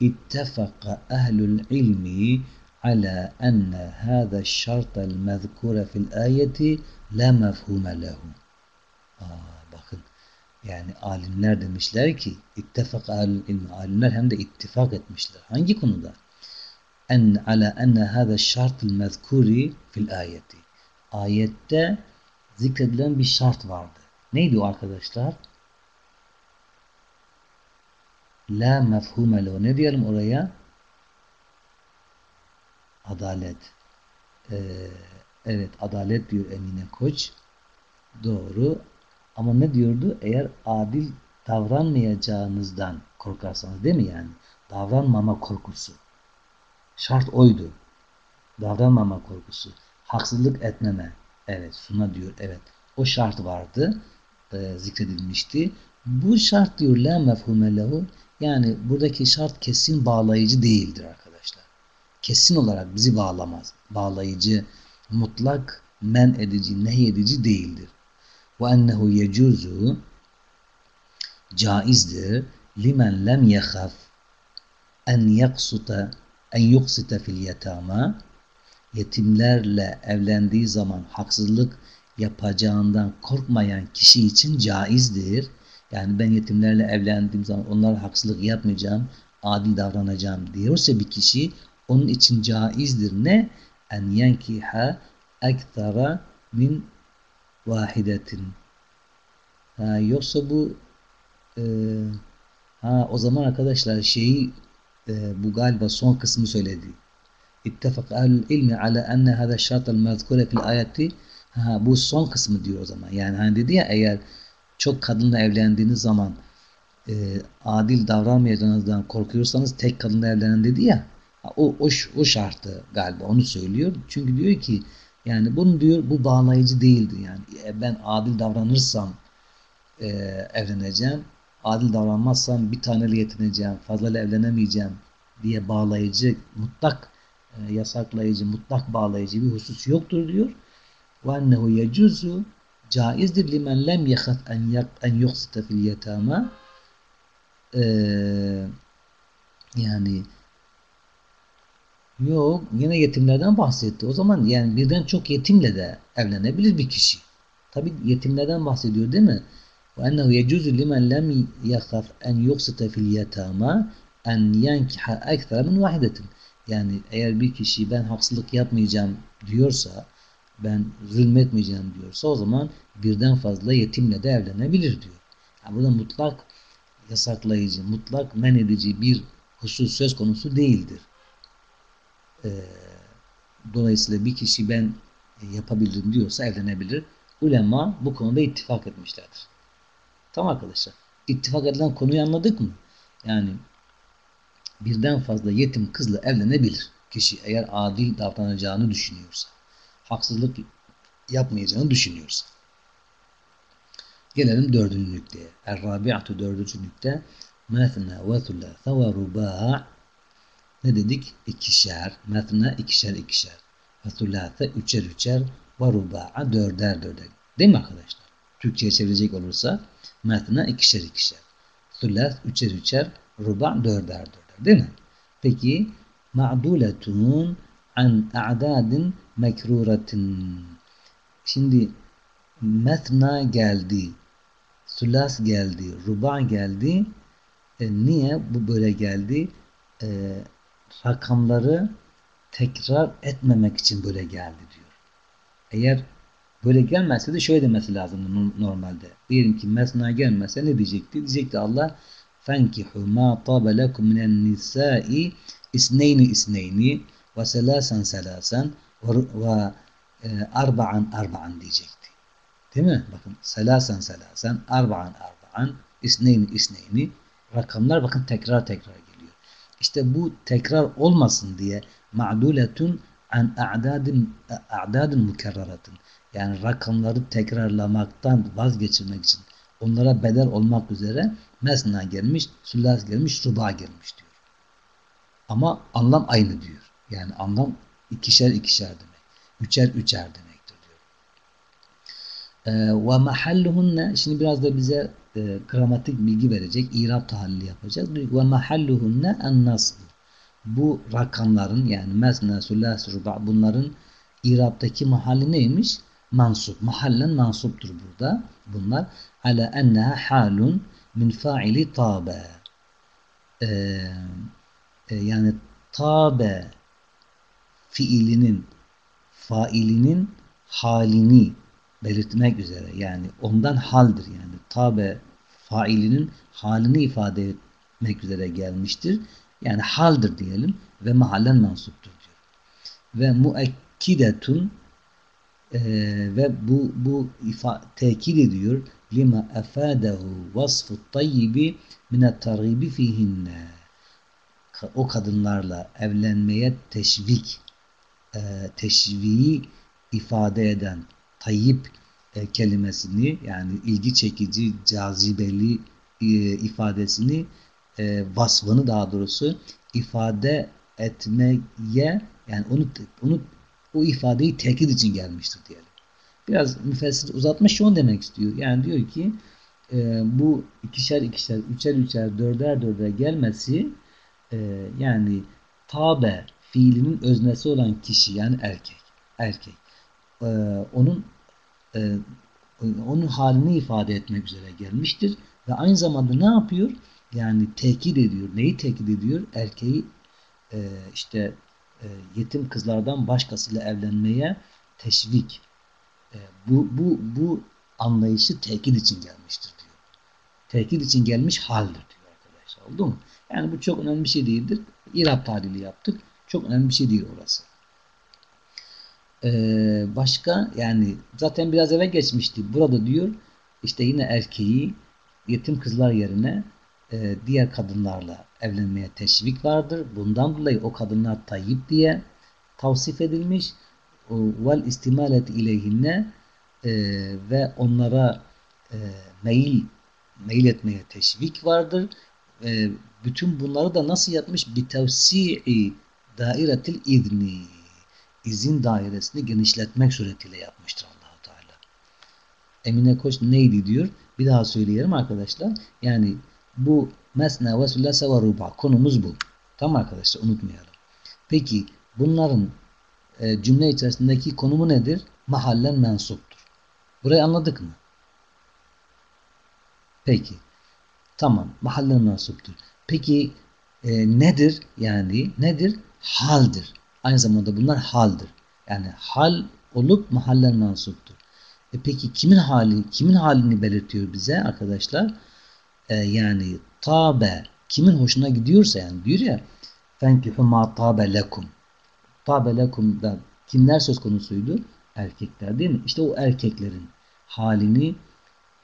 İttefaka ehlul ilmi ala enne hâze şartel mezkure fil ayeti la mefhume lehu. bakın yani alimler demişler ki ittifak ilmi alimler hem de ittifak etmişler. Hangi konuda? En ala enne hâze şartel mezkuri fil ayeti. Ayette zikredilen bir şart vardı. Neydi o arkadaşlar? La mefhume lehu. Ne diyelim oraya? Adalet. Ee, evet adalet diyor Emine Koç. Doğru. Ama ne diyordu? Eğer adil davranmayacağınızdan korkarsanız değil mi yani? Davranmama korkusu. Şart oydu. Davranmama korkusu. Haksızlık etmeme. Evet suna diyor. Evet. O şart vardı. E, zikredilmişti. Bu şart diyor la mefhume lehu. Yani buradaki şart kesin bağlayıcı değildir arkadaşlar. Kesin olarak bizi bağlamaz. Bağlayıcı, mutlak, men edici, nehyedici değildir. Ve ennehu yecuzu caizdir limen lem yehaf en yaksuta en yuksite fil yetama yetimlerle evlendiği zaman haksızlık yapacağından korkmayan kişi için caizdir. Yani ben yetimlerle evlendiğim zaman onlara haksızlık yapmayacağım, adil davranacağım diyorsa bir kişi onun için caizdir. Ne? En yenkiha ektara min vahidetin. Ha, yoksa bu e, ha o zaman arkadaşlar şeyi e, bu galiba son kısmı söyledi. İttefak ehl ilmi ala enne hada şartel mezkure fil ayeti ha, bu son kısmı diyor o zaman. Yani hani dedi ya eğer çok kadınla evlendiğiniz zaman e, adil davranmayacağınızdan korkuyorsanız tek kadınla evlenen dedi ya o, o, o şartı galiba onu söylüyor. Çünkü diyor ki yani bunu diyor bu bağlayıcı değildi yani e, ben adil davranırsam e, evleneceğim adil davranmazsam bir taneyle yetineceğim fazlayla evlenemeyeceğim diye bağlayıcı mutlak e, yasaklayıcı mutlak bağlayıcı bir husus yoktur diyor. Ennehu yecuzu caizdir limen lem yekhat en, yak, en yuksite fil yetama yani yok yine yetimlerden bahsetti. O zaman yani birden çok yetimle de evlenebilir bir kişi. Tabi yetimlerden bahsediyor değil mi? Ennehu yecuzu limen lem yakhaf en yuksite fil yetama en yankiha ekthara min vahidetin. Yani eğer bir kişi ben haksızlık yapmayacağım diyorsa ben zulmetmeyeceğim diyorsa o zaman birden fazla yetimle de evlenebilir diyor. Yani burada mutlak yasaklayıcı, mutlak men edici bir husus söz konusu değildir. Ee, dolayısıyla bir kişi ben yapabilirim diyorsa evlenebilir. Ulema bu konuda ittifak etmişlerdir. Tamam arkadaşlar. İttifak edilen konuyu anladık mı? Yani birden fazla yetim kızla evlenebilir. Kişi eğer adil davranacağını düşünüyorsa haksızlık yapmayacağını düşünüyorsa. Gelelim dördüncü nükteye. Er-Rabi'atu dördüncü nükte Methna ve thulâfe ve rubâ ne dedik? İkişer. Methna ikişer ikişer. Ve thulâfe üçer üçer ve rubâ'a dörder dörder. Değil mi arkadaşlar? Türkçe'ye çevirecek olursa methna ikişer ikişer. Thulâf üçer üçer. Ruba dörder dörder. Değil mi? Peki ma'duletun an a'dadin mekruretin. Şimdi metna geldi. Sülas geldi. Ruba geldi. E, niye bu böyle geldi? E, rakamları tekrar etmemek için böyle geldi diyor. Eğer böyle gelmezse de şöyle demesi lazım normalde. Diyelim ki mesna gelmezse ne diyecekti? Diyecekti Allah فَانْكِحُوا مَا طَابَ لَكُمْ مِنَ النِّسَاءِ isneyni isneyni ve selasen selasen ve e, arba'an arba'an diyecekti. Değil mi? Bakın selasen selasen arba'an arba'an isneyni isneyni rakamlar bakın tekrar tekrar geliyor. İşte bu tekrar olmasın diye ma'duletun an a'dadin a'dadin mükerreratın yani rakamları tekrarlamaktan vazgeçirmek için onlara bedel olmak üzere mesna gelmiş, süllas gelmiş, ruba gelmiş diyor. Ama anlam aynı diyor. Yani anlam ikişer ikişer demek. Üçer üçer demektir diyor. Ee, ve mahalluhunne şimdi biraz da bize e, gramatik bilgi verecek. İrab tahalli yapacak. Ve mahalluhunne en nasb. Bu rakamların yani mesna, süllas, ruba bunların İrab'daki mahalli neymiş? Mansup. Mahallen mansuptur burada. Bunlar ala enneha halun min faili tabe. Ee, e, yani tabe fiilinin failinin halini belirtmek üzere yani ondan haldir yani tabe failinin halini ifade etmek üzere gelmiştir. Yani haldir diyelim ve mahallen mansuptur diyor. Ve muekkidetun e, ve bu bu ifa, tekit ediyor lima efadahu vasfu tayyibi minet targibi fihinne o kadınlarla evlenmeye teşvik e, teşviği ifade eden tayyip e, kelimesini yani ilgi çekici, cazibeli e, ifadesini vasfını daha doğrusu ifade etmeye yani onu onu o ifadeyi tekit için gelmiştir diyelim. Biraz müfessir uzatmış şunu demek istiyor. Yani diyor ki e, bu ikişer ikişer, üçer üçer, dörder dörder gelmesi e, yani tabe fiilinin öznesi olan kişi yani erkek. Erkek. E, onun e, onun halini ifade etmek üzere gelmiştir. Ve aynı zamanda ne yapıyor? Yani tekit ediyor. Neyi tekit ediyor? Erkeği e, işte e, yetim kızlardan başkasıyla evlenmeye teşvik. E, bu, bu, bu anlayışı tekit için gelmiştir diyor. Tekit için gelmiş haldir diyor arkadaşlar. Oldu mu? Yani bu çok önemli bir şey değildir. İrab tadili yaptık. Çok önemli bir şey değil orası. Ee, başka yani zaten biraz eve geçmişti. Burada diyor işte yine erkeği yetim kızlar yerine e, diğer kadınlarla evlenmeye teşvik vardır. Bundan dolayı o kadınlar tayyip diye tavsif edilmiş. Vel istimalet ileyhinne e, ve onlara e, meyil meyil etmeye teşvik vardır. E, bütün bunları da nasıl yapmış? Bir tevsi'i dairetil izni izin dairesini genişletmek suretiyle yapmıştır Allahu Teala. Emine Koç neydi diyor? Bir daha söyleyelim arkadaşlar. Yani bu mesne ve süllase ve konumuz bu. Tamam arkadaşlar unutmayalım. Peki bunların e, cümle içerisindeki konumu nedir? Mahallen mensuptur. Burayı anladık mı? Peki. Tamam. Mahallen mensuptur. Peki e, nedir? Yani nedir? Haldir. Aynı zamanda bunlar haldir. Yani hal olup mahallen mansuptur. E peki kimin hali, kimin halini belirtiyor bize arkadaşlar? E, yani tabe, kimin hoşuna gidiyorsa yani diyor ya fenkihu ma tabe lekum. Tabe lekum'da kimler söz konusuydu? Erkekler değil mi? İşte o erkeklerin halini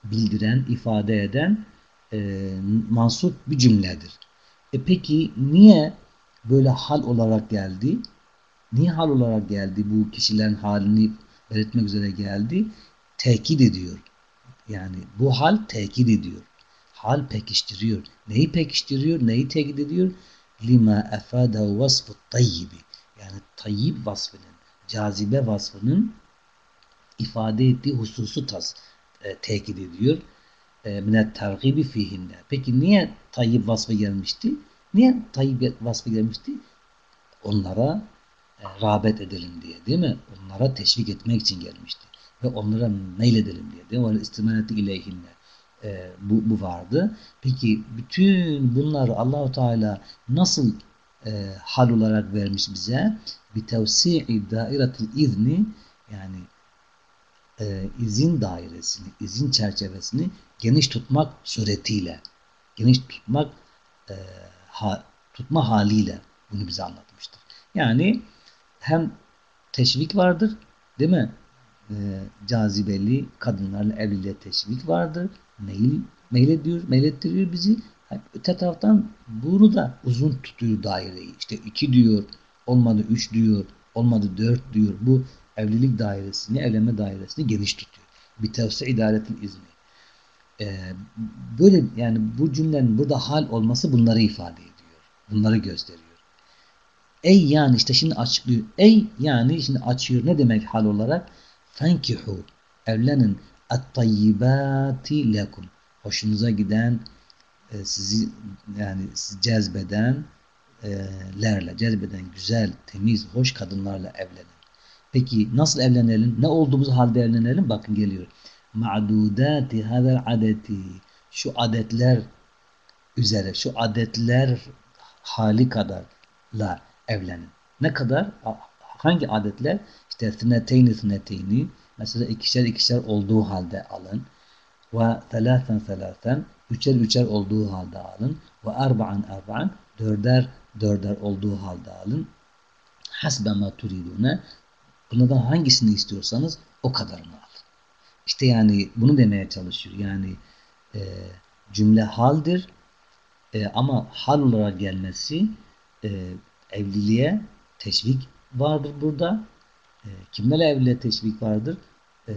bildiren, ifade eden e, mansup bir cümledir. E peki niye böyle hal olarak geldi? Niye hal olarak geldi? Bu kişilerin halini belirtmek üzere geldi. Tekit ediyor. Yani bu hal tekit ediyor. Hal pekiştiriyor. Neyi pekiştiriyor? Neyi tekit ediyor? Lima efadahu vasfı tayyibi. Yani tayyib vasfının, cazibe vasfının ifade ettiği hususu tas, e, tekit ediyor. E, minet tergibi fihinde. Peki niye tayyib vasfı gelmişti? Niye tayyib vasfı gelmişti? Onlara e, rağbet edelim diye değil mi? Onlara teşvik etmek için gelmişti. Ve onlara meyledelim diye değil mi? Ve istimaneti. E, bu, bu vardı. Peki bütün bunları Allahu Teala nasıl e, hal olarak vermiş bize? Bir tevsi'i dairetil izni yani e, izin dairesini, izin çerçevesini geniş tutmak suretiyle, geniş tutmak e, ha, tutma haliyle bunu bize anlatmıştır. Yani hem teşvik vardır değil mi? E, cazibeli kadınlarla evliliğe teşvik vardır. Meyil, meylediyor, meylettiriyor bizi. Öte taraftan bunu da uzun tutuyor daireyi. İşte iki diyor, olmadı üç diyor, olmadı dört diyor. Bu evlilik dairesini, evlenme dairesini geniş tutuyor. Bir tevsi idaretin izni. Ee, böyle yani bu cümlenin burada hal olması bunları ifade ediyor. Bunları gösteriyor. Ey yani işte şimdi açıklıyor. Ey yani şimdi açıyor. Ne demek hal olarak? Fenkihu. Evlenin. At-tayyibati lekum. Hoşunuza giden e, sizi yani sizi cezbeden e, lerle, cezbeden güzel, temiz, hoş kadınlarla evlenin. Peki nasıl evlenelim? Ne olduğumuz halde evlenelim? Bakın geliyor. Ma'dudati hadal adeti. Şu adetler üzere, şu adetler hali kadarla evlenin. Ne kadar? Hangi adetler? İşte süneteyni süneteyni mesela ikişer ikişer olduğu halde alın. Ve thelâfen thelâfen üçer üçer olduğu halde alın. Ve erba'an erba'an dörder dörder olduğu halde alın. Hasbe ma turidune bunlardan hangisini istiyorsanız o kadarını alın. İşte yani bunu demeye çalışıyor. Yani e, cümle haldir e, ama hal olarak gelmesi e, evliliğe teşvik vardır burada. E, kimlerle evliliğe teşvik vardır? E,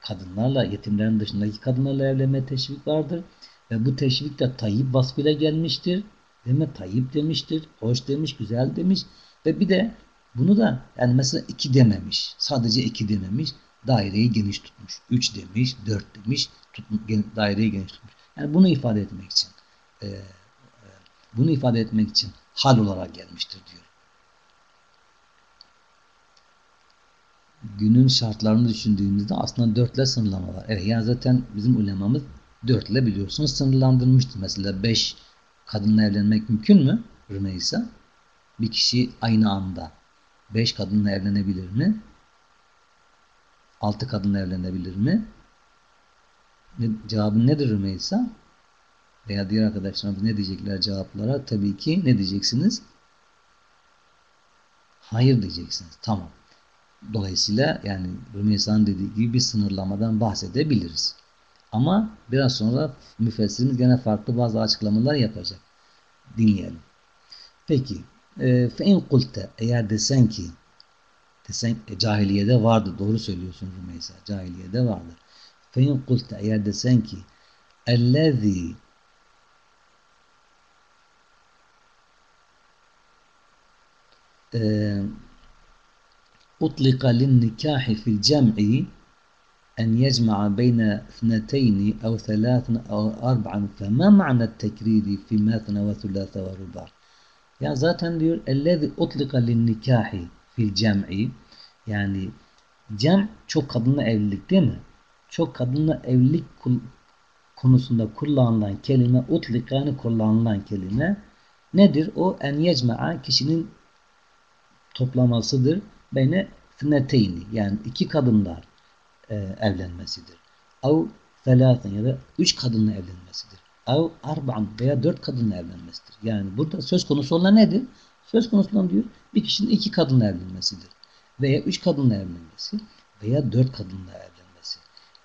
kadınlarla, yetimlerin dışındaki kadınlarla evlenmeye teşvik vardır. Ve bu teşvik de tayyip vasfıyla gelmiştir. Değil mi? Tayyip demiştir. Hoş demiş, güzel demiş. Ve bir de bunu da yani mesela iki dememiş. Sadece iki dememiş. Daireyi geniş tutmuş. Üç demiş, dört demiş. Tut, daireyi geniş tutmuş. Yani bunu ifade etmek için. E, e, bunu ifade etmek için hal olarak gelmiştir diyor. günün şartlarını düşündüğümüzde aslında dörtle sınırlama var. Evet yani zaten bizim ulemamız dörtle biliyorsunuz sınırlandırmıştır. Mesela beş kadınla evlenmek mümkün mü? Rümeysa. Bir kişi aynı anda beş kadınla evlenebilir mi? Altı kadınla evlenebilir mi? Ne, cevabın nedir Rümeysa? Veya diğer arkadaşlarımız ne diyecekler cevaplara? Tabii ki ne diyeceksiniz? Hayır diyeceksiniz. Tamam. Dolayısıyla yani Rümeysa'nın dediği gibi bir sınırlamadan bahsedebiliriz. Ama biraz sonra müfessirimiz gene farklı bazı açıklamalar yapacak. Dinleyelim. Peki fe kulte eğer desen ki desen e, cahiliyede vardı doğru söylüyorsun Rümeysa cahiliyede vardı. Fe kulte eğer desen ki ellezî أطلق للنكاح في الجمع أن يجمع بين اثنتين أو ثلاث أو أربع فما معنى التكرير في مثنى وثلاث ورباع Ya zaten diyor ellezi utlika linnikahi fil cem'i yani cem çok kadınla evlilik değil mi? Çok kadınla evlilik konusunda kullanılan kelime utlika yani kullanılan kelime nedir? O en yecma'a kişinin toplamasıdır. Beyne fneteyni yani iki kadınlar e, evlenmesidir. Av felâfen ya da üç kadınla evlenmesidir. Av arba'an veya dört kadınla evlenmesidir. Yani burada söz konusu olan nedir? Söz konusu olan diyor bir kişinin iki kadınla evlenmesidir. Veya üç kadınla evlenmesi veya dört kadınla evlenmesi.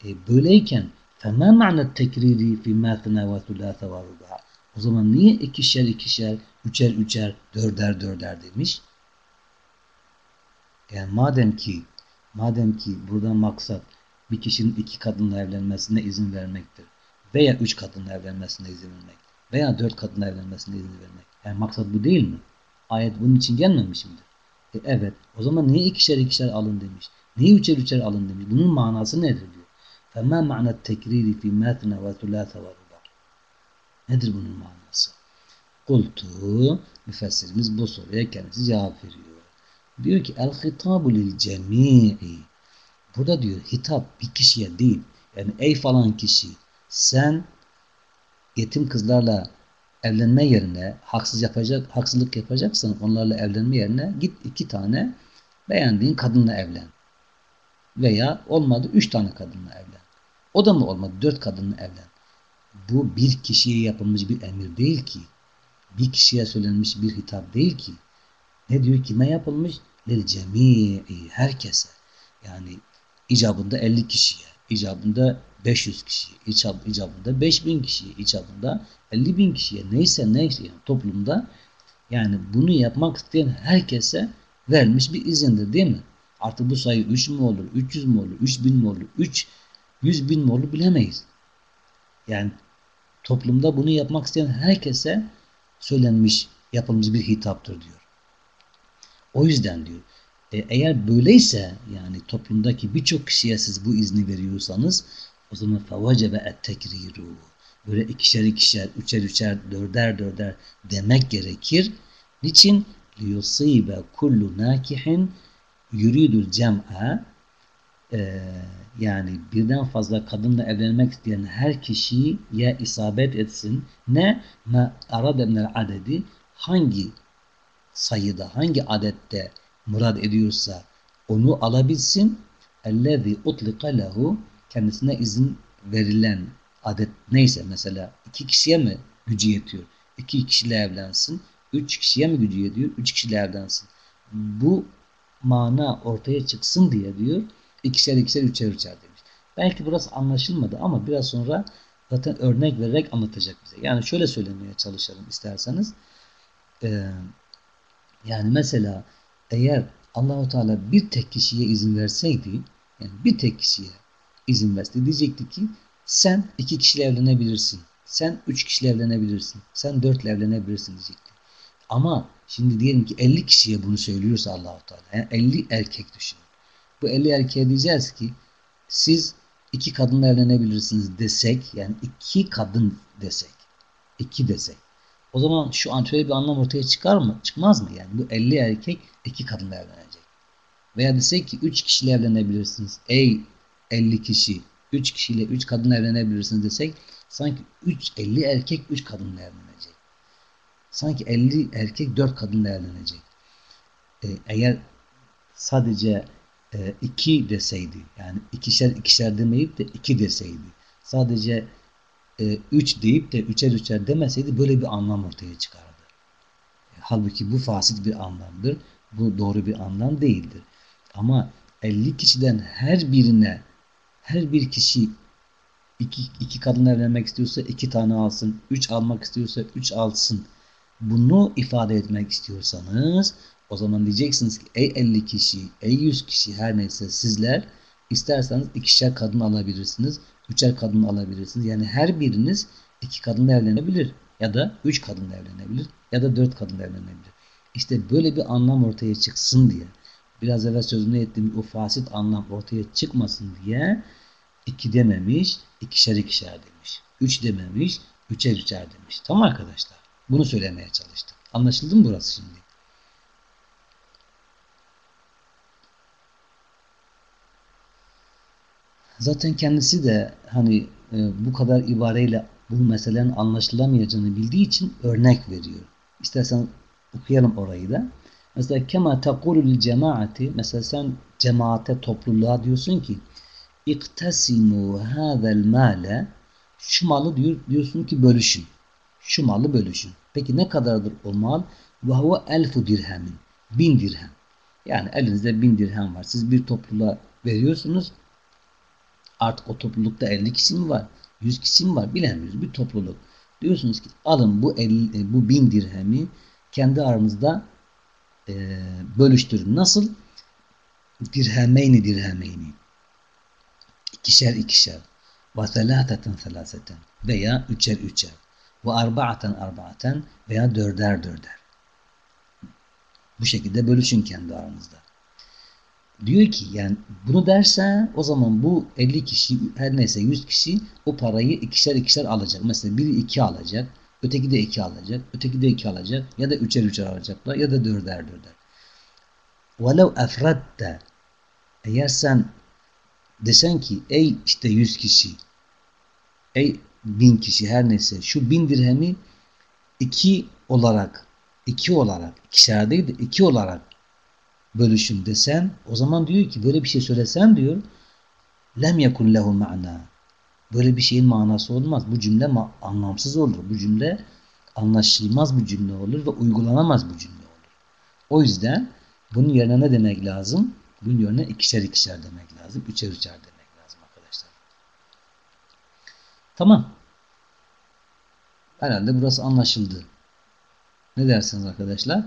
E, böyleyken فَمَا مَعْنَ التَّكْرِيرِ فِي مَاثْنَا وَثُلَاثَ وَرُبَعَ O zaman niye ikişer ikişer, üçer üçer, dörder dörder demiş? Yani madem ki madem ki burada maksat bir kişinin iki kadınla evlenmesine izin vermektir veya üç kadınla evlenmesine izin vermek veya dört kadınla evlenmesine izin vermek. Yani maksat bu değil mi? Ayet bunun için gelmemiş midir? E evet. O zaman niye ikişer ikişer alın demiş? Niye üçer üçer alın demiş? Bunun manası nedir diyor. فَمَا مَعْنَ التَّكْرِيرِ فِي مَاثْنَ وَثُلَاثَ وَرُبَعَ Nedir bunun manası? Kultu müfessirimiz bu soruya kendisi cevap veriyor. Diyor ki el hitabu lil cemii. Burada diyor hitap bir kişiye değil. Yani ey falan kişi sen yetim kızlarla evlenme yerine haksız yapacak, haksızlık yapacaksan onlarla evlenme yerine git iki tane beğendiğin kadınla evlen. Veya olmadı üç tane kadınla evlen. O da mı olmadı dört kadınla evlen. Bu bir kişiye yapılmış bir emir değil ki. Bir kişiye söylenmiş bir hitap değil ki. Ne diyor kime yapılmış? Lil cemii herkese. Yani icabında 50 kişiye, icabında 500 kişiye, icabında 5000 kişiye, icabında 50 bin kişiye neyse neyse yani toplumda yani bunu yapmak isteyen herkese vermiş bir izindir değil mi? Artık bu sayı 3 mü olur, 300 mü olur, 3000 mi olur, 3 100 bin mi olur bilemeyiz. Yani toplumda bunu yapmak isteyen herkese söylenmiş, yapılmış bir hitaptır diyor. O yüzden diyor e, eğer böyleyse yani toplumdaki birçok kişiye siz bu izni veriyorsanız o zaman fevacebe et tekriru böyle ikişer ikişer, üçer üçer, dörder dörder demek gerekir. Niçin? liyusibe kullu nakihin yuridul cem'a ee, yani birden fazla kadınla evlenmek isteyen her kişiye isabet etsin. Ne? Ma arada adedi hangi sayıda, hangi adette murad ediyorsa onu alabilsin. اَلَّذِي اُطْلِقَ lehu kendisine izin verilen adet neyse mesela iki kişiye mi gücü yetiyor? İki kişiyle evlensin. Üç kişiye mi gücü yetiyor? Üç kişiyle evlensin. Bu mana ortaya çıksın diye diyor. İkişer ikişer üçer üçer demiş. Belki burası anlaşılmadı ama biraz sonra zaten örnek vererek anlatacak bize. Yani şöyle söylemeye çalışalım isterseniz. Ee, yani mesela eğer Allahu Teala bir tek kişiye izin verseydi, yani bir tek kişiye izin verse diyecekti ki sen iki kişiyle evlenebilirsin. Sen üç kişiyle evlenebilirsin. Sen dörtle evlenebilirsin diyecekti. Ama şimdi diyelim ki 50 kişiye bunu söylüyorsa Allahu Teala. Yani 50 erkek düşünün. Bu 50 erkeğe diyeceğiz ki siz iki kadınla evlenebilirsiniz desek yani iki kadın desek iki desek o zaman şu an bir anlam ortaya çıkar mı? Çıkmaz mı? Yani bu 50 erkek iki kadınla evlenecek. Veya desek ki 3 kişiyle evlenebilirsiniz. Ey 50 kişi 3 kişiyle 3 kadınla evlenebilirsiniz desek sanki 3 50 erkek 3 kadınla evlenecek. Sanki 50 erkek 4 kadınla evlenecek. Ee, eğer sadece 2 e, deseydi yani ikişer ikişer demeyip de 2 deseydi sadece 3 e, deyip de üçer üçer demeseydi böyle bir anlam ortaya çıkardı. Halbuki bu fasit bir anlamdır. Bu doğru bir anlam değildir. Ama 50 kişiden her birine her bir kişi iki, iki kadın evlenmek istiyorsa iki tane alsın. Üç almak istiyorsa üç alsın. Bunu ifade etmek istiyorsanız o zaman diyeceksiniz ki ey 50 kişi, ey 100 kişi her neyse sizler isterseniz ikişer kadın alabilirsiniz. Üçer kadın alabilirsiniz. Yani her biriniz iki kadınla evlenebilir. Ya da üç kadınla evlenebilir. Ya da dört kadınla evlenebilir. İşte böyle bir anlam ortaya çıksın diye. Biraz evvel sözünü ettiğim o fasit anlam ortaya çıkmasın diye iki dememiş, ikişer ikişer demiş. Üç dememiş, üçer üçer demiş. Tamam arkadaşlar. Bunu söylemeye çalıştık. Anlaşıldı mı burası şimdi? Zaten kendisi de hani e, bu kadar ibareyle bu meselenin anlaşılamayacağını bildiği için örnek veriyor. İstersen okuyalım orayı da. Mesela kema tekulul cemaati mesela sen cemaate topluluğa diyorsun ki iktesimu hazel male şu malı diyor, diyorsun ki bölüşün. Şu malı bölüşün. Peki ne kadardır o mal? Ve huve elfu dirhemin. Bin dirhem. Yani elinizde bin dirhem var. Siz bir topluluğa veriyorsunuz. Artık o toplulukta 50 kişi mi var? 100 kişi mi var? Bilemiyoruz. Bir topluluk. Diyorsunuz ki alın bu 50, e, bu bin dirhemi kendi aranızda e, bölüştürün. Nasıl? Dirhemeyni dirhemeyni. İkişer ikişer. Ve selâteten selâseten. Veya üçer üçer. Ve arba'aten arba'aten veya dörder dörder. Bu şekilde bölüşün kendi aranızda. Diyor ki yani bunu derse o zaman bu 50 kişi her neyse 100 kişi o parayı ikişer ikişer alacak. Mesela biri iki alacak. Öteki de iki alacak. Öteki de iki alacak. Ya da üçer üçer alacaklar. Ya da dörder dörder. وَلَوْ اَفْرَدْتَ Eğer sen desen ki ey işte yüz kişi ey bin kişi her neyse şu bin dirhemi iki olarak iki olarak ikişer değil de iki olarak bölüşün desen o zaman diyor ki böyle bir şey söylesen diyor lem yekun lehu ma'na böyle bir şeyin manası olmaz. Bu cümle anlamsız olur. Bu cümle anlaşılmaz bir cümle olur ve uygulanamaz bir cümle olur. O yüzden bunun yerine ne demek lazım? Bunun yerine ikişer ikişer demek lazım. Üçer üçer demek lazım arkadaşlar. Tamam. Herhalde burası anlaşıldı. Ne dersiniz arkadaşlar?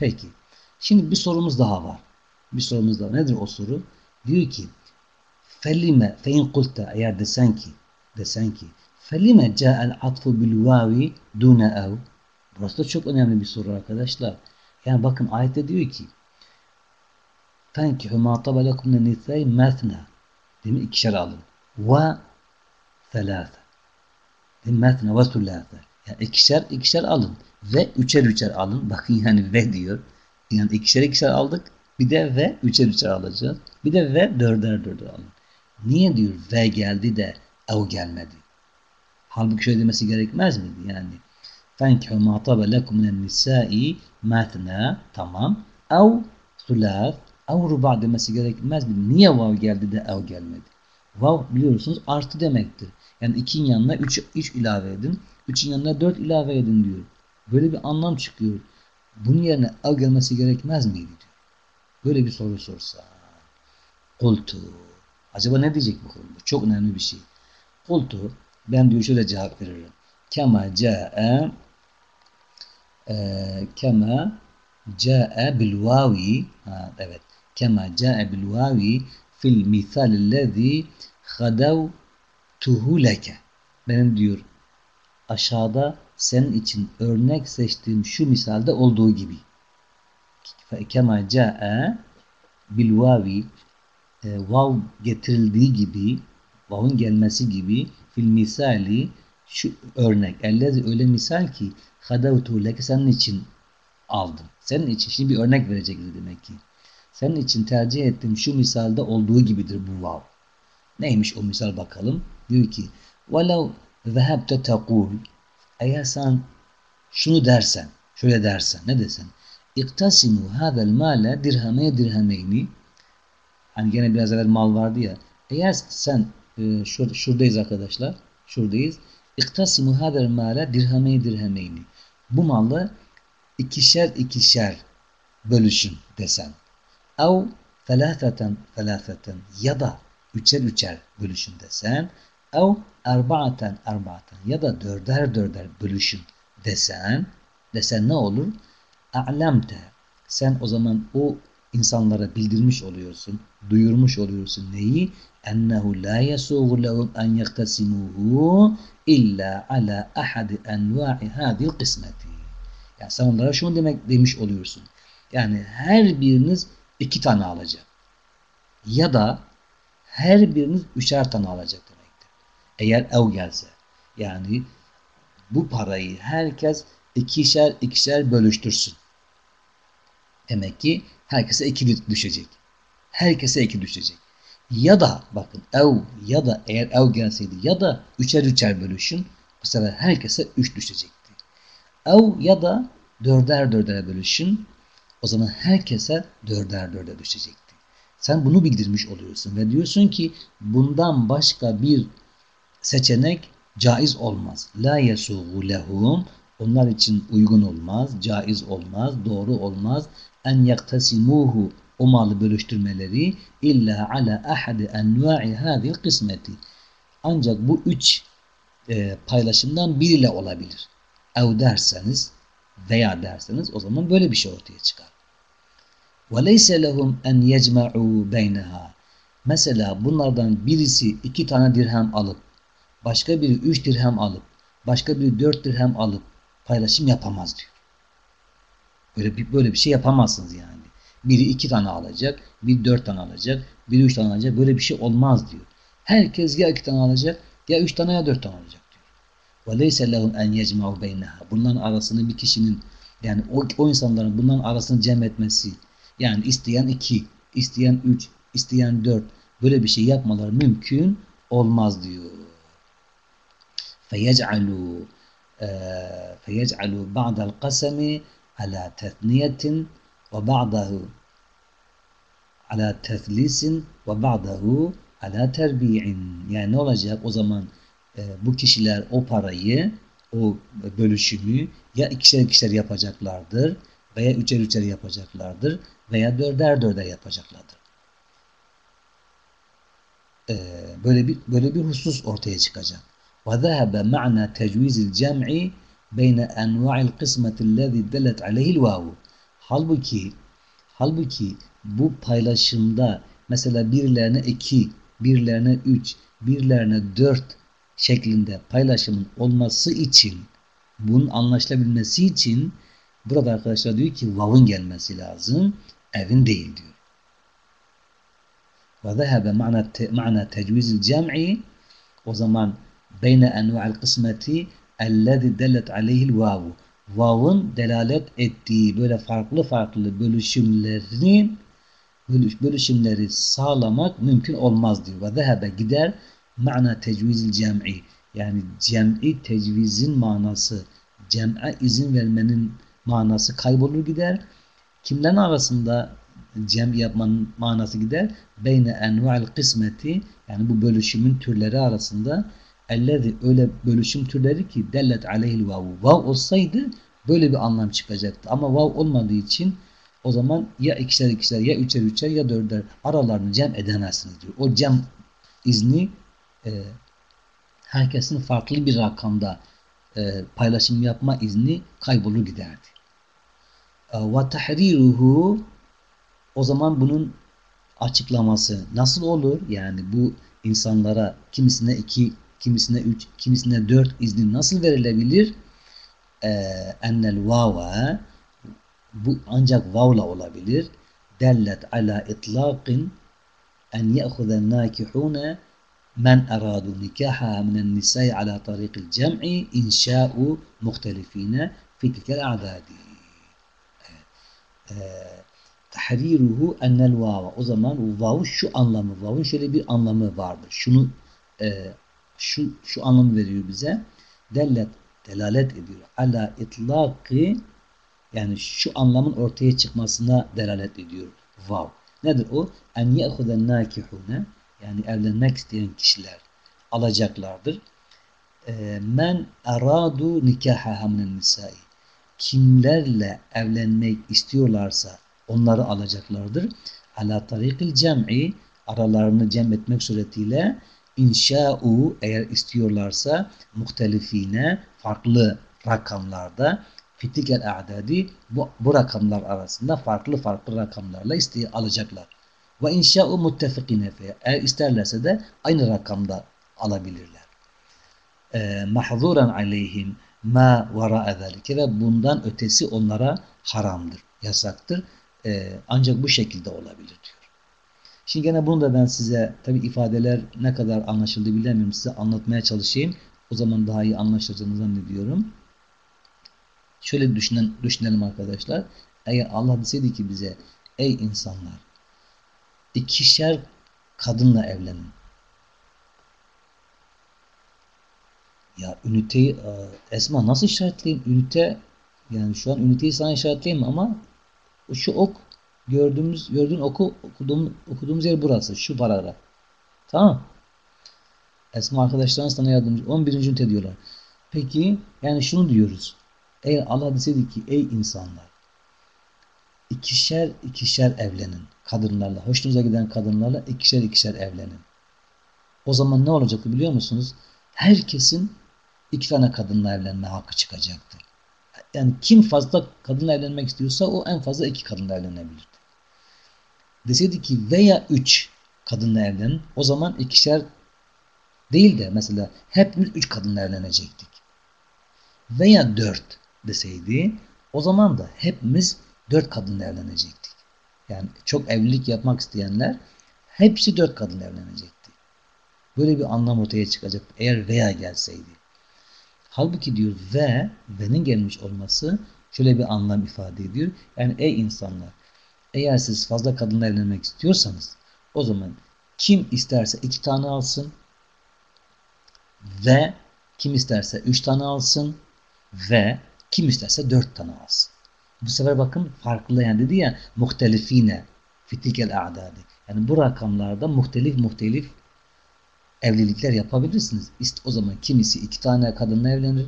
Peki. Şimdi bir sorumuz daha var. Bir sorumuz daha. Nedir o soru? Diyor ki Felime fein kulta eğer desen ki desen ki Felime ca'el atfu bil vavi dune ev Burası da çok önemli bir soru arkadaşlar. Yani bakın ayette diyor ki Fenkihu ma tabe lekum ne nisai mesna Değil mi? İkişer alın. Ve selâfe. Değil mi? Mesna ve sülâfe. Yani ikişer ikişer alın. Ve üçer üçer alın. Bakın yani ve diyor. Yani ikişer ikişer aldık. Bir de ve üçer üçer alacağız. Bir de ve dörder dörder alın. Niye diyor ve geldi de ev gelmedi? Halbuki şöyle demesi gerekmez miydi? Yani فَنْكِحُ مَا طَبَ لَكُمْ مِنَ النِّسَاءِ مَثْنَا Tamam. Ev sulâf ev ruba demesi gerekmez mi? Niye vav geldi de ev gelmedi? Vav biliyorsunuz artı demektir. Yani 2'nin yanına 3 üç ilave edin. 3'ün yanına 4 ilave edin diyor. Böyle bir anlam çıkıyor. Bunun yerine ev gelmesi gerekmez miydi diyor. Böyle bir soru sorsa. Kultu. Acaba ne diyecek bu konu? Çok önemli bir şey. Kultu. Ben diyor şöyle cevap veririm. Kema ca'e kema ca'e bil evet kema ca'e bil fil misal lezi hadavtuhu leke benim diyor aşağıda senin için örnek seçtiğim şu misalde olduğu gibi. Kema ca'e bil vavi e, vav getirildiği gibi vavun gelmesi gibi fil misali şu örnek. Ellezi öyle misal ki hadavtu leke senin için aldım. Senin için şimdi bir örnek verecekti demek ki. Senin için tercih ettim şu misalde olduğu gibidir bu vav. Neymiş o misal bakalım. Diyor ki velev Vehebte tekul. Eğer sen şunu dersen, şöyle dersen, ne desen? İktasimu hazel male dirhameye dirhameyni. Hani gene biraz evvel mal vardı ya. Eğer sen, e, şur şuradayız arkadaşlar, şuradayız. İktasimu hazel male dirhameye dirhameyni. Bu malı ikişer ikişer bölüşün desen. Av felâfeten felâfeten ya da üçer üçer bölüşün desen. Ev erbaaten erbaaten ya da dörder dörder bölüşün desen. Desen ne olur? A'lemte. Sen o zaman o insanlara bildirmiş oluyorsun, duyurmuş oluyorsun neyi? Ennehu la yasuğu lehum en yektesimuhu illa ala ahadi enva'i hadil kısmeti. Yani sen onlara şunu demek demiş oluyorsun. Yani her biriniz iki tane alacak. Ya da her biriniz üçer tane alacak demektir. Eğer ev gelse. Yani bu parayı herkes ikişer ikişer bölüştürsün. Demek ki herkese iki düşecek. Herkese iki düşecek. Ya da bakın ev ya da eğer ev gelseydi ya da üçer üçer bölüşün bu sefer herkese üç düşecekti. Ev ya da dörder dörder bölüşün o zaman herkese dörder dörder düşecekti. Sen bunu bildirmiş oluyorsun ve diyorsun ki bundan başka bir seçenek caiz olmaz. La yesuğu lehum onlar için uygun olmaz, caiz olmaz, doğru olmaz. En yaktasimuhu o malı bölüştürmeleri illa ala ahadi enva'i hadil kısmeti. Ancak bu üç e, paylaşımdan biriyle olabilir. Ev derseniz veya derseniz o zaman böyle bir şey ortaya çıkar. وَلَيْسَ لَهُمْ اَنْ يَجْمَعُوا بَيْنَهَا Mesela bunlardan birisi iki tane dirhem alıp, başka biri üç dirhem alıp, başka biri dört dirhem alıp paylaşım yapamaz diyor. Böyle bir, böyle bir şey yapamazsınız yani. Biri iki tane alacak, bir dört tane alacak, biri üç tane alacak. Böyle bir şey olmaz diyor. Herkes ya iki tane alacak, ya üç tane ya dört tane alacak diyor. وَلَيْسَ لَهُمْ اَنْ يَجْمَعُوا بَيْنَهَا Bunların arasını bir kişinin yani o, o insanların bunların arasını cem etmesi yani isteyen iki, isteyen üç, isteyen dört böyle bir şey yapmaları mümkün olmaz diyor. فَيَجْعَلُوا فَيَجْعَلُوا بَعْدَ الْقَسَمِ عَلَى تَثْنِيَةٍ وَبَعْدَهُ عَلَى تَثْلِيسٍ وَبَعْدَهُ عَلَى تَرْبِيعٍ Yani ne olacak o zaman e, bu kişiler o parayı o bölüşümü ya ikişer ikişer yapacaklardır veya üçer üçer yapacaklardır veya dörder dörder yapacaklardır. Ee, böyle bir böyle bir husus ortaya çıkacak. وذهب معنى تجويز الجمع بين أنواع القسمة الذي دلت عليه الواو. Halbuki halbuki bu paylaşımda mesela birilerine iki, birilerine üç, birilerine dört şeklinde paylaşımın olması için bunun anlaşılabilmesi için burada arkadaşlar diyor ki vav'ın gelmesi lazım. Evin değil diyor. Ve zehebe ma'na tecvizil cem'i o zaman beyne enva'l kısmeti ellezî dellet aleyhil vavu. Vav'ın delalet ettiği böyle farklı farklı bölüşümlerin bölüşümleri sağlamak mümkün olmaz diyor. Ve zehebe gider ma'na tecvizil cem'i yani cem'i tecvizin manası cem'e izin vermenin manası kaybolur gider. Kimlerin arasında cem yapmanın manası gider? Beyne enva'l kısmeti yani bu bölüşümün türleri arasında ellezi öyle bölüşüm türleri ki dellet aleyhil vavu. Vav olsaydı böyle bir anlam çıkacaktı. Ama vav olmadığı için o zaman ya ikişer ikişer ya üçer üçer ya dörder aralarını cem edemezsiniz diyor. O cem izni e, herkesin farklı bir rakamda e, paylaşım yapma izni kaybolur giderdi. E, ve tahriruhu o zaman bunun açıklaması nasıl olur? Yani bu insanlara kimisine iki, kimisine üç, kimisine dört izni nasıl verilebilir? E, ennel vava bu ancak vavla olabilir. Dellet ala itlaqin en ye'huzen nakihune men eradu nikaha minen nisai ala tariqil cem'i inşa'u muhtelifine fi tilkel a'dadi. Ee, tahriruhu ennel vava. O zaman vavun şu anlamı, vavun şöyle bir anlamı vardır. Şunu e, şu şu anlamı veriyor bize. Dellet delalet ediyor. Ala itlaki yani şu anlamın ortaya çıkmasına delalet ediyor. Vav. Nedir o? En ye'huden nakihune yani evlenmek isteyen kişiler alacaklardır. E, men eradu nikaha hamnen nisai kimlerle evlenmek istiyorlarsa onları alacaklardır. Ala tarikil cem'i aralarını cem etmek suretiyle inşa'u eğer istiyorlarsa muhtelifine farklı rakamlarda fitikel a'dadi bu, bu rakamlar arasında farklı farklı rakamlarla isteye alacaklar. Ve inşa'u muttefekine fe eğer isterlerse de aynı rakamda alabilirler. E, mahzuran aleyhim ma vera'a zalike ve bundan ötesi onlara haramdır, yasaktır. E, ancak bu şekilde olabilir diyor. Şimdi gene bunu da ben size tabi ifadeler ne kadar anlaşıldı bilemiyorum size anlatmaya çalışayım. O zaman daha iyi anlaşılacağını zannediyorum. Şöyle düşünen, düşünelim arkadaşlar. Eğer Allah deseydi ki bize ey insanlar ikişer kadınla evlenin. Ya üniteyi e, Esma nasıl işaretleyeyim? Ünite yani şu an üniteyi sana işaretleyeyim ama şu ok gördüğümüz gördüğün oku okuduğum, okuduğumuz yer burası. Şu paragraf. Tamam. Esma arkadaşlarınız sana yardımcı. 11. ünite diyorlar. Peki yani şunu diyoruz. Eğer Allah deseydi ki ey insanlar ikişer ikişer evlenin kadınlarla. Hoşunuza giden kadınlarla ikişer ikişer evlenin. O zaman ne olacaktı biliyor musunuz? Herkesin iki tane kadınla evlenme hakkı çıkacaktı. Yani kim fazla kadınla evlenmek istiyorsa o en fazla iki kadınla evlenebilirdi. Deseydi ki veya üç kadınla evlenin o zaman ikişer değil de mesela hepimiz üç kadınla evlenecektik. Veya dört deseydi o zaman da hepimiz dört kadınla evlenecektik. Yani çok evlilik yapmak isteyenler hepsi dört kadınla evlenecekti. Böyle bir anlam ortaya çıkacaktı eğer veya gelseydi. Halbuki diyor ve ve'nin gelmiş olması şöyle bir anlam ifade ediyor. Yani ey insanlar eğer siz fazla kadınla evlenmek istiyorsanız o zaman kim isterse iki tane alsın ve kim isterse üç tane alsın ve kim isterse dört tane alsın. Bu sefer bakın farklı yani dedi ya muhtelifine fitikel a'dadi. Yani bu rakamlarda muhtelif muhtelif evlilikler yapabilirsiniz. O zaman kimisi iki tane kadınla evlenir,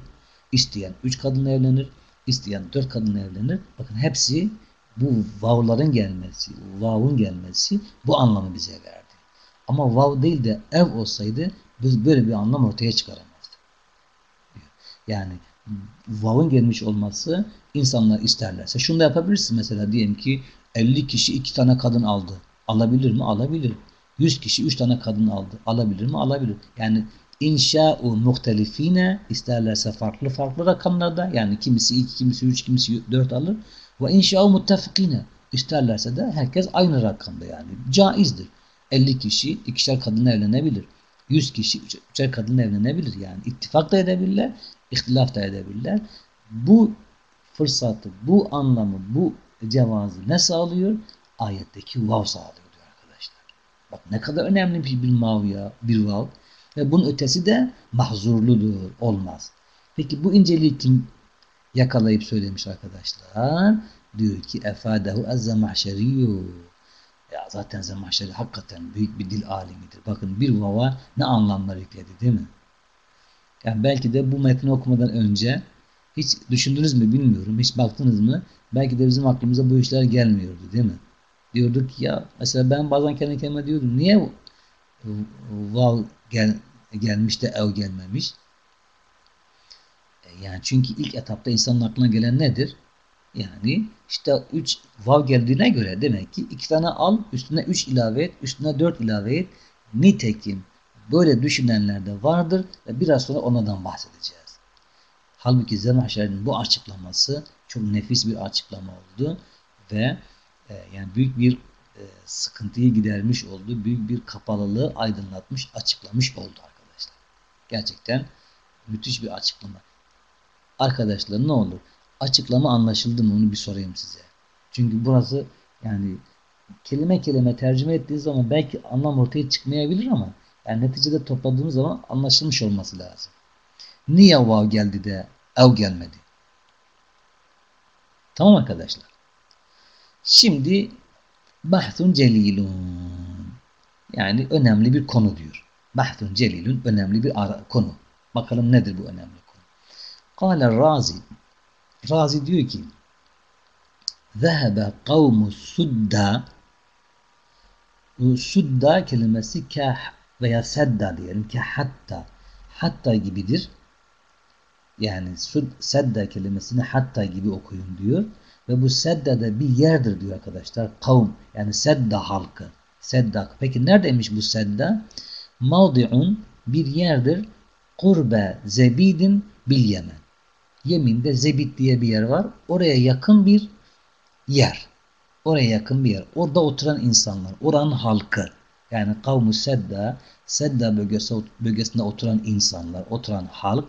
isteyen üç kadınla evlenir, isteyen dört kadınla evlenir. Bakın hepsi bu vavların gelmesi, vavun gelmesi bu anlamı bize verdi. Ama vav değil de ev olsaydı biz böyle bir anlam ortaya çıkaramazdık. Yani vavun gelmiş olması insanlar isterlerse şunu da yapabilirsin mesela diyelim ki 50 kişi iki tane kadın aldı. Alabilir mi? Alabilir. 100 kişi 3 tane kadın aldı. Alabilir mi? Alabilir. Yani inşa'u muhtelifine isterlerse farklı farklı rakamlarda yani kimisi 2, kimisi 3, kimisi 4 alır. Ve inşa'u muttafikine isterlerse de herkes aynı rakamda yani. Caizdir. 50 kişi ikişer kadın evlenebilir. 100 kişi üçer kadın evlenebilir yani. ittifak da edebilirler, ihtilaf da edebilirler. Bu fırsatı, bu anlamı, bu cevazı ne sağlıyor? Ayetteki vav sağlıyor. Bak ne kadar önemli bir, bir mav ya, bir vav. Ve bunun ötesi de mahzurludur, olmaz. Peki bu inceliği kim yakalayıp söylemiş arkadaşlar? Diyor ki efadehu ezzemahşeriyyu. Ya zaten zemahşeri hakikaten büyük bir dil alimidir. Bakın bir vava ne anlamlar yükledi değil mi? Yani belki de bu metni okumadan önce hiç düşündünüz mü bilmiyorum. Hiç baktınız mı? Belki de bizim aklımıza bu işler gelmiyordu değil mi? diyorduk ya mesela ben bazen kendi kendime diyordum niye vav gel, gelmiş de ev gelmemiş? Yani çünkü ilk etapta insanın aklına gelen nedir? Yani işte 3 vav geldiğine göre demek ki iki tane al, üstüne 3 ilave et, üstüne 4 ilave et. Nitekim böyle düşünenler de vardır ve biraz sonra onlardan bahsedeceğiz. Halbuki Zemahşer'in bu açıklaması çok nefis bir açıklama oldu ve e, yani büyük bir e, sıkıntıyı gidermiş oldu. Büyük bir kapalılığı aydınlatmış, açıklamış oldu arkadaşlar. Gerçekten müthiş bir açıklama. Arkadaşlar ne olur? Açıklama anlaşıldı mı onu bir sorayım size. Çünkü burası yani kelime kelime tercüme ettiği zaman belki anlam ortaya çıkmayabilir ama yani neticede topladığımız zaman anlaşılmış olması lazım. Niye vav geldi de ev gelmedi? Tamam arkadaşlar. Şimdi bahthun celilun yani önemli bir konu diyor. Bahthun celilun önemli bir konu. Bakalım nedir bu önemli. Kale Razi Razi diyor ki Zehebe kavmu sudda Sudda kelimesi ke veya sedda diyelim ki hatta hatta gibidir. Yani sud, sedda kelimesini hatta gibi okuyun diyor. Ve bu sedda da bir yerdir diyor arkadaşlar. Kavm yani sedda halkı. Sedda. Peki neredeymiş bu sedda? Mavdi'un bir yerdir. Kurbe zebidin bil Yemen. Yemen'de Zebit diye bir yer var. Oraya yakın bir yer. Oraya yakın bir yer. Orada oturan insanlar. Oranın halkı. Yani kavmu Sedda, Sedda bölgesi, bölgesinde oturan insanlar, oturan halk.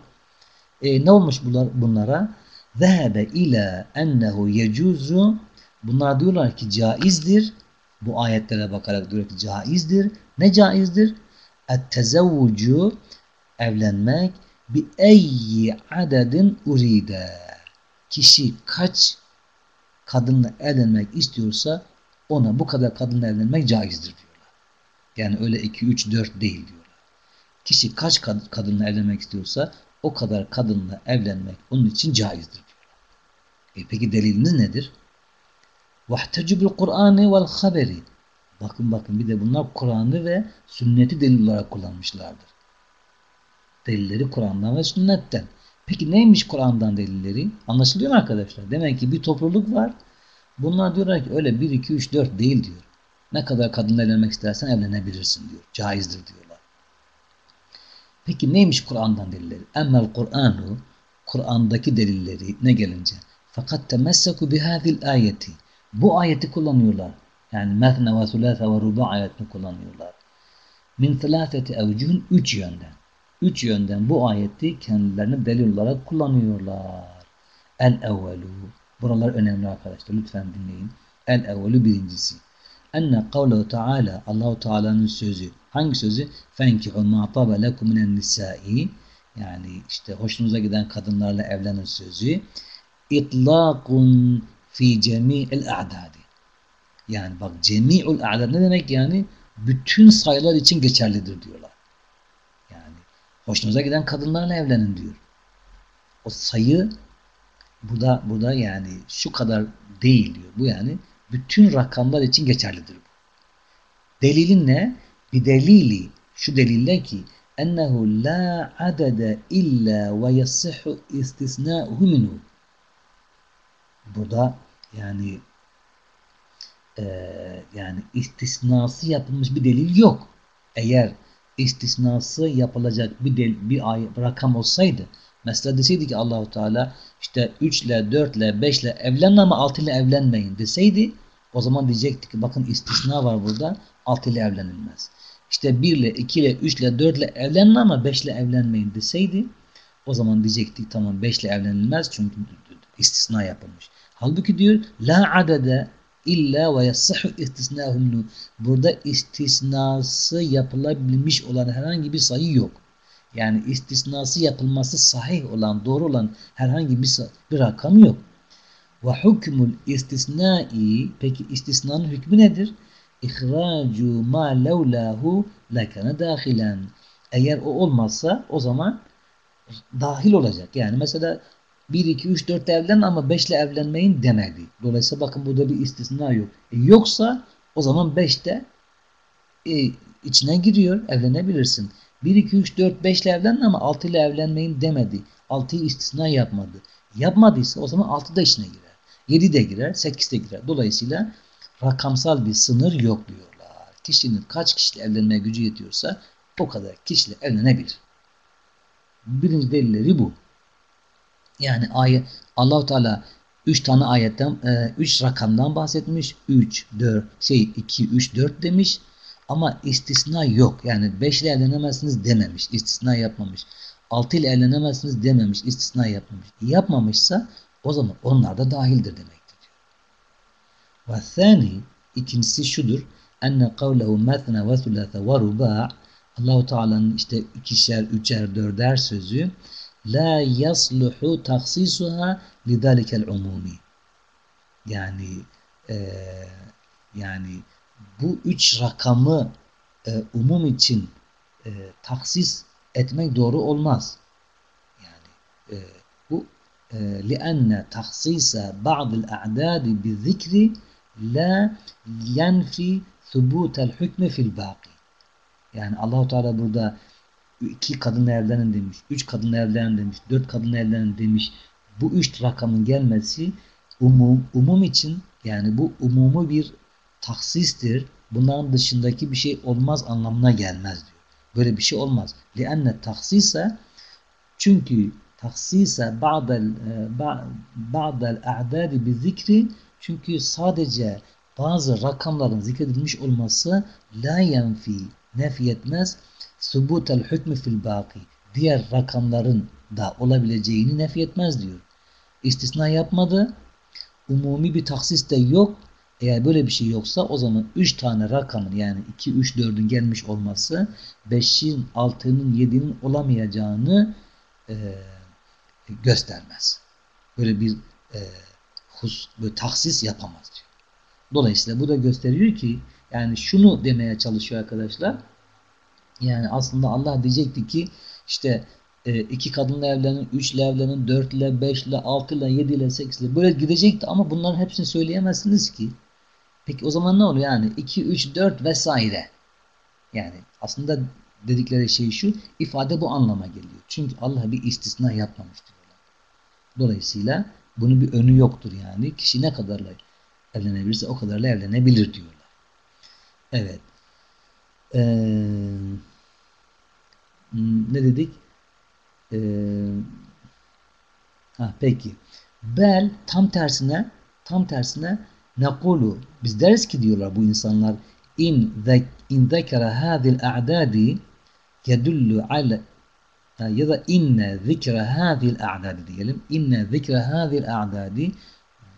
E, ne olmuş bunlar, bunlara? Zehebe ila ennehu yecuzu Bunlar diyorlar ki caizdir. Bu ayetlere bakarak diyor ki caizdir. Ne caizdir? Et-tezevvucu evlenmek bi eyyi adedin uride. Kişi kaç kadınla evlenmek istiyorsa ona bu kadar kadınla evlenmek caizdir diyorlar. Yani öyle 2, 3, 4 değil diyorlar. Kişi kaç kadınla evlenmek istiyorsa o kadar kadınla evlenmek onun için caizdir diyorlar. E peki deliliniz nedir? وَاحْتَجُ بِالْقُرْآنِ وَالْخَبَرِ Bakın bakın bir de bunlar Kur'an'ı ve sünneti delil olarak kullanmışlardır. Delilleri Kur'an'dan ve sünnetten. Peki neymiş Kur'an'dan delilleri? Anlaşılıyor mu arkadaşlar? Demek ki bir topluluk var. Bunlar diyorlar ki öyle 1, 2, 3, 4 değil diyor. Ne kadar kadınla evlenmek istersen evlenebilirsin diyor. Caizdir diyorlar. Peki neymiş Kur'an'dan delilleri? Emmel Kur'anu Kur'an'daki delilleri ne gelince? Fakat temesseku bihadil ayeti. Bu ayeti kullanıyorlar. Yani methne ve sulâfe ve ruba ayetini kullanıyorlar. Min thelâfeti evcûn üç yönden. Üç yönden bu ayeti kendilerine delil olarak kullanıyorlar. El evvelu. Buralar önemli arkadaşlar. Lütfen dinleyin. El evvelu birincisi. Enne kavlehu Teala Allahu Teala'nın sözü. Hangi sözü? Fenkihu ma tabe lekum minen nisai. Yani işte hoşunuza giden kadınlarla evlenin sözü. İtlaqun fi cemi'il a'dadi. Yani bak cemi'ul a'dad ne demek yani? Bütün sayılar için geçerlidir diyorlar. Hoşunuza giden kadınlarla evlenin diyor. O sayı burada burada yani şu kadar değil diyor. Bu yani bütün rakamlar için geçerlidir. Delilin ne? Bir delili şu delille ki ennehu la adede illa ve yasihhu istisna'uhu minhu. Burada yani e, yani istisnası yapılmış bir delil yok. Eğer istisnası yapılacak bir del, bir ay, rakam olsaydı mesela deseydi ki Allahu Teala işte 3 ile 4 ile 5 ile evlenin ama 6 ile evlenmeyin deseydi o zaman diyecektik ki bakın istisna var burada 6 ile evlenilmez. İşte 1 ile 2 ile 3 ile 4 ile evlenin ama 5 ile evlenmeyin deseydi o zaman diyecektik tamam 5 ile evlenilmez çünkü istisna yapılmış. Halbuki diyor la adede illa ve yasihhu istisnahum burada istisnası yapılabilmiş olan herhangi bir sayı yok. Yani istisnası yapılması sahih olan, doğru olan herhangi bir, bir rakam yok. Ve hükmül istisnai peki istisnanın hükmü nedir? İhracu ma levlahu lekene dahilen. Eğer o olmazsa o zaman dahil olacak. Yani mesela 1, 2, 3, 4 evlen ama 5 ile evlenmeyin demedi. Dolayısıyla bakın burada bir istisna yok. E yoksa o zaman 5 de e, içine giriyor. Evlenebilirsin. 1, 2, 3, 4, 5 ile evlen ama 6 ile evlenmeyin demedi. 6'yı istisna yapmadı. Yapmadıysa o zaman 6 da içine girer. 7 de girer, 8 de girer. Dolayısıyla rakamsal bir sınır yok diyorlar. Kişinin kaç kişiyle evlenmeye gücü yetiyorsa o kadar kişiyle evlenebilir. Birinci delilleri bu. Yani ayet Allahu Teala Üç tane ayetten, e, üç rakamdan bahsetmiş. Üç, dört, şey iki, üç, dört demiş. Ama istisna yok. Yani beş ile evlenemezsiniz dememiş. İstisna yapmamış. Altı ile evlenemezsiniz dememiş. İstisna yapmamış. Yapmamışsa o zaman onlar da dahildir demektir. Ve thani ikincisi şudur. Enne kavlehu methne ve thulâthe ve rubâ Allahu Teala'nın işte ikişer, üçer, dörder sözü la yasluhu taksisuha lidalikel umumi. Yani e, yani bu üç rakamı e, umum için e, taksis etmek doğru olmaz. Yani e, bu لأن تخصيص بعض الأعداد بالذكر لا ينفي ثبوت الحكم في الباقي. Yani Allahu Teala burada iki kadın evlenin demiş, üç kadın evlenin demiş, dört kadın evlenin demiş. Bu üç rakamın gelmesi umum, umum için yani bu umumu bir taksistir. Bunların dışındaki bir şey olmaz anlamına gelmez diyor. Böyle bir şey olmaz. لأن taksise çünkü taksise ba'del ba'del a'dadi bi zikri çünkü sadece bazı rakamların zikredilmiş olması la yenfi nefi etmez subutel hükmü fil baki diğer rakamların da olabileceğini nefi etmez diyor. İstisna yapmadı. Umumi bir taksis de yok. Eğer böyle bir şey yoksa o zaman 3 tane rakamın yani 2, 3, 4'ün gelmiş olması 5'in, 6'nın, 7'nin olamayacağını e, göstermez. Böyle bir e, hus, böyle taksis yapamaz diyor. Dolayısıyla bu da gösteriyor ki yani şunu demeye çalışıyor arkadaşlar. Yani aslında Allah diyecekti ki işte e, iki kadınla evlenin, üç ile evlenin, dört ile, beş ile, altı ile, yedi ile, sekiz ile böyle gidecekti ama bunların hepsini söyleyemezsiniz ki. Peki o zaman ne oluyor? Yani 2, 3, 4 vesaire. Yani aslında dedikleri şey şu, ifade bu anlama geliyor. Çünkü Allah bir istisna yapmamış. Dolayısıyla bunun bir önü yoktur yani. Kişi ne kadarla evlenebilirse o kadarla evlenebilir diyorlar. Evet. Ee, ne dedik? Ee, ha, peki. Bel tam tersine tam tersine nekulu biz deriz ki diyorlar bu insanlar in zek in zekara hadil a'dadi yedullu ala ya da inne zikra hadil a'dadi diyelim. İnne zikra hadil a'dadi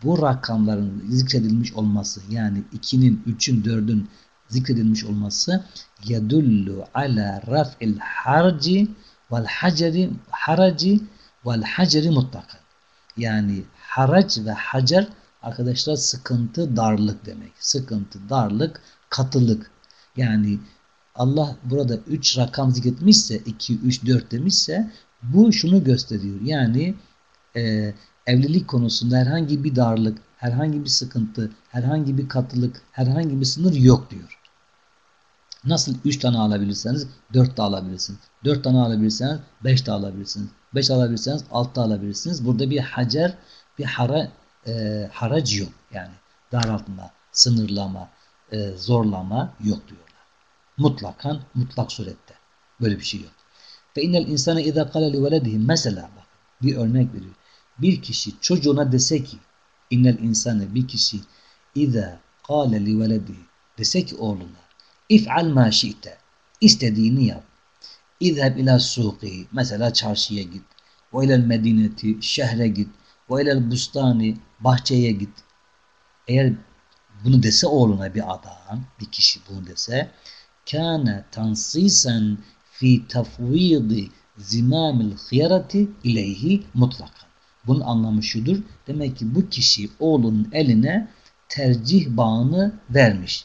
bu rakamların zikredilmiş olması yani 2'nin, 3'ün, 4'ün zikredilmiş olması yedullu ala raf'il harci vel haceri haraci vel haceri mutlaka. Yani harac ve hacer arkadaşlar sıkıntı, darlık demek. Sıkıntı, darlık, katılık. Yani Allah burada 3 rakam zikretmişse 2, 3, 4 demişse bu şunu gösteriyor. Yani e, evlilik konusunda herhangi bir darlık, herhangi bir sıkıntı, herhangi bir katılık, herhangi bir sınır yok diyor. Nasıl 3 tane alabilirseniz 4 de alabilirsiniz. 4 tane alabilirseniz 5 de alabilirsiniz. 5 alabilirseniz 6 da alabilirsiniz. Burada bir hacer, bir hara, e, harac yok. Yani daraltma, sınırlama, e, zorlama yok diyorlar. Mutlakan, mutlak surette. Böyle bir şey yok. Fe innel insane izâ kale li veledihi mesela bak bir örnek veriyor. Bir kişi çocuğuna dese ki innel insane bir kişi izâ kâle li veledihi dese ki oğluna if'al ma şi'te istediğini yap. İzheb ila suqi mesela çarşıya git. Ve ilel medineti şehre git. Ve ilel bustani bahçeye git. Eğer bunu dese oğluna bir adam, bir kişi bunu dese kâne tansisen fi tafvidi zimamil hıyarati ileyhi mutlakan. Bunun anlamı şudur. Demek ki bu kişi oğlunun eline tercih bağını vermiş.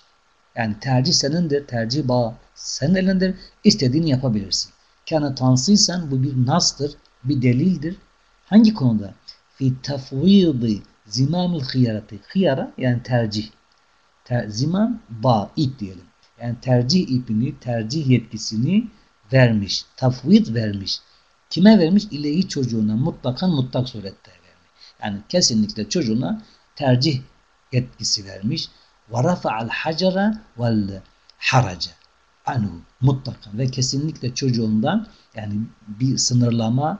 Yani tercih senindir, tercih bağı senin elindir. İstediğini yapabilirsin. Kâne tansıysan bu bir nastır, bir delildir. Hangi konuda? Fi tafvidi zimamil hıyarati. Hıyara yani tercih. Ter, zimam bağ, ip diyelim. Yani tercih ipini, tercih yetkisini vermiş. Tafvid vermiş. Kime vermiş? İlehi çocuğuna mutlakan mutlak surette vermiş. Yani kesinlikle çocuğuna tercih yetkisi vermiş. وَرَفَعَ الْحَجَرَ وَالْحَرَجَ anhu mutlakan ve kesinlikle çocuğundan yani bir sınırlama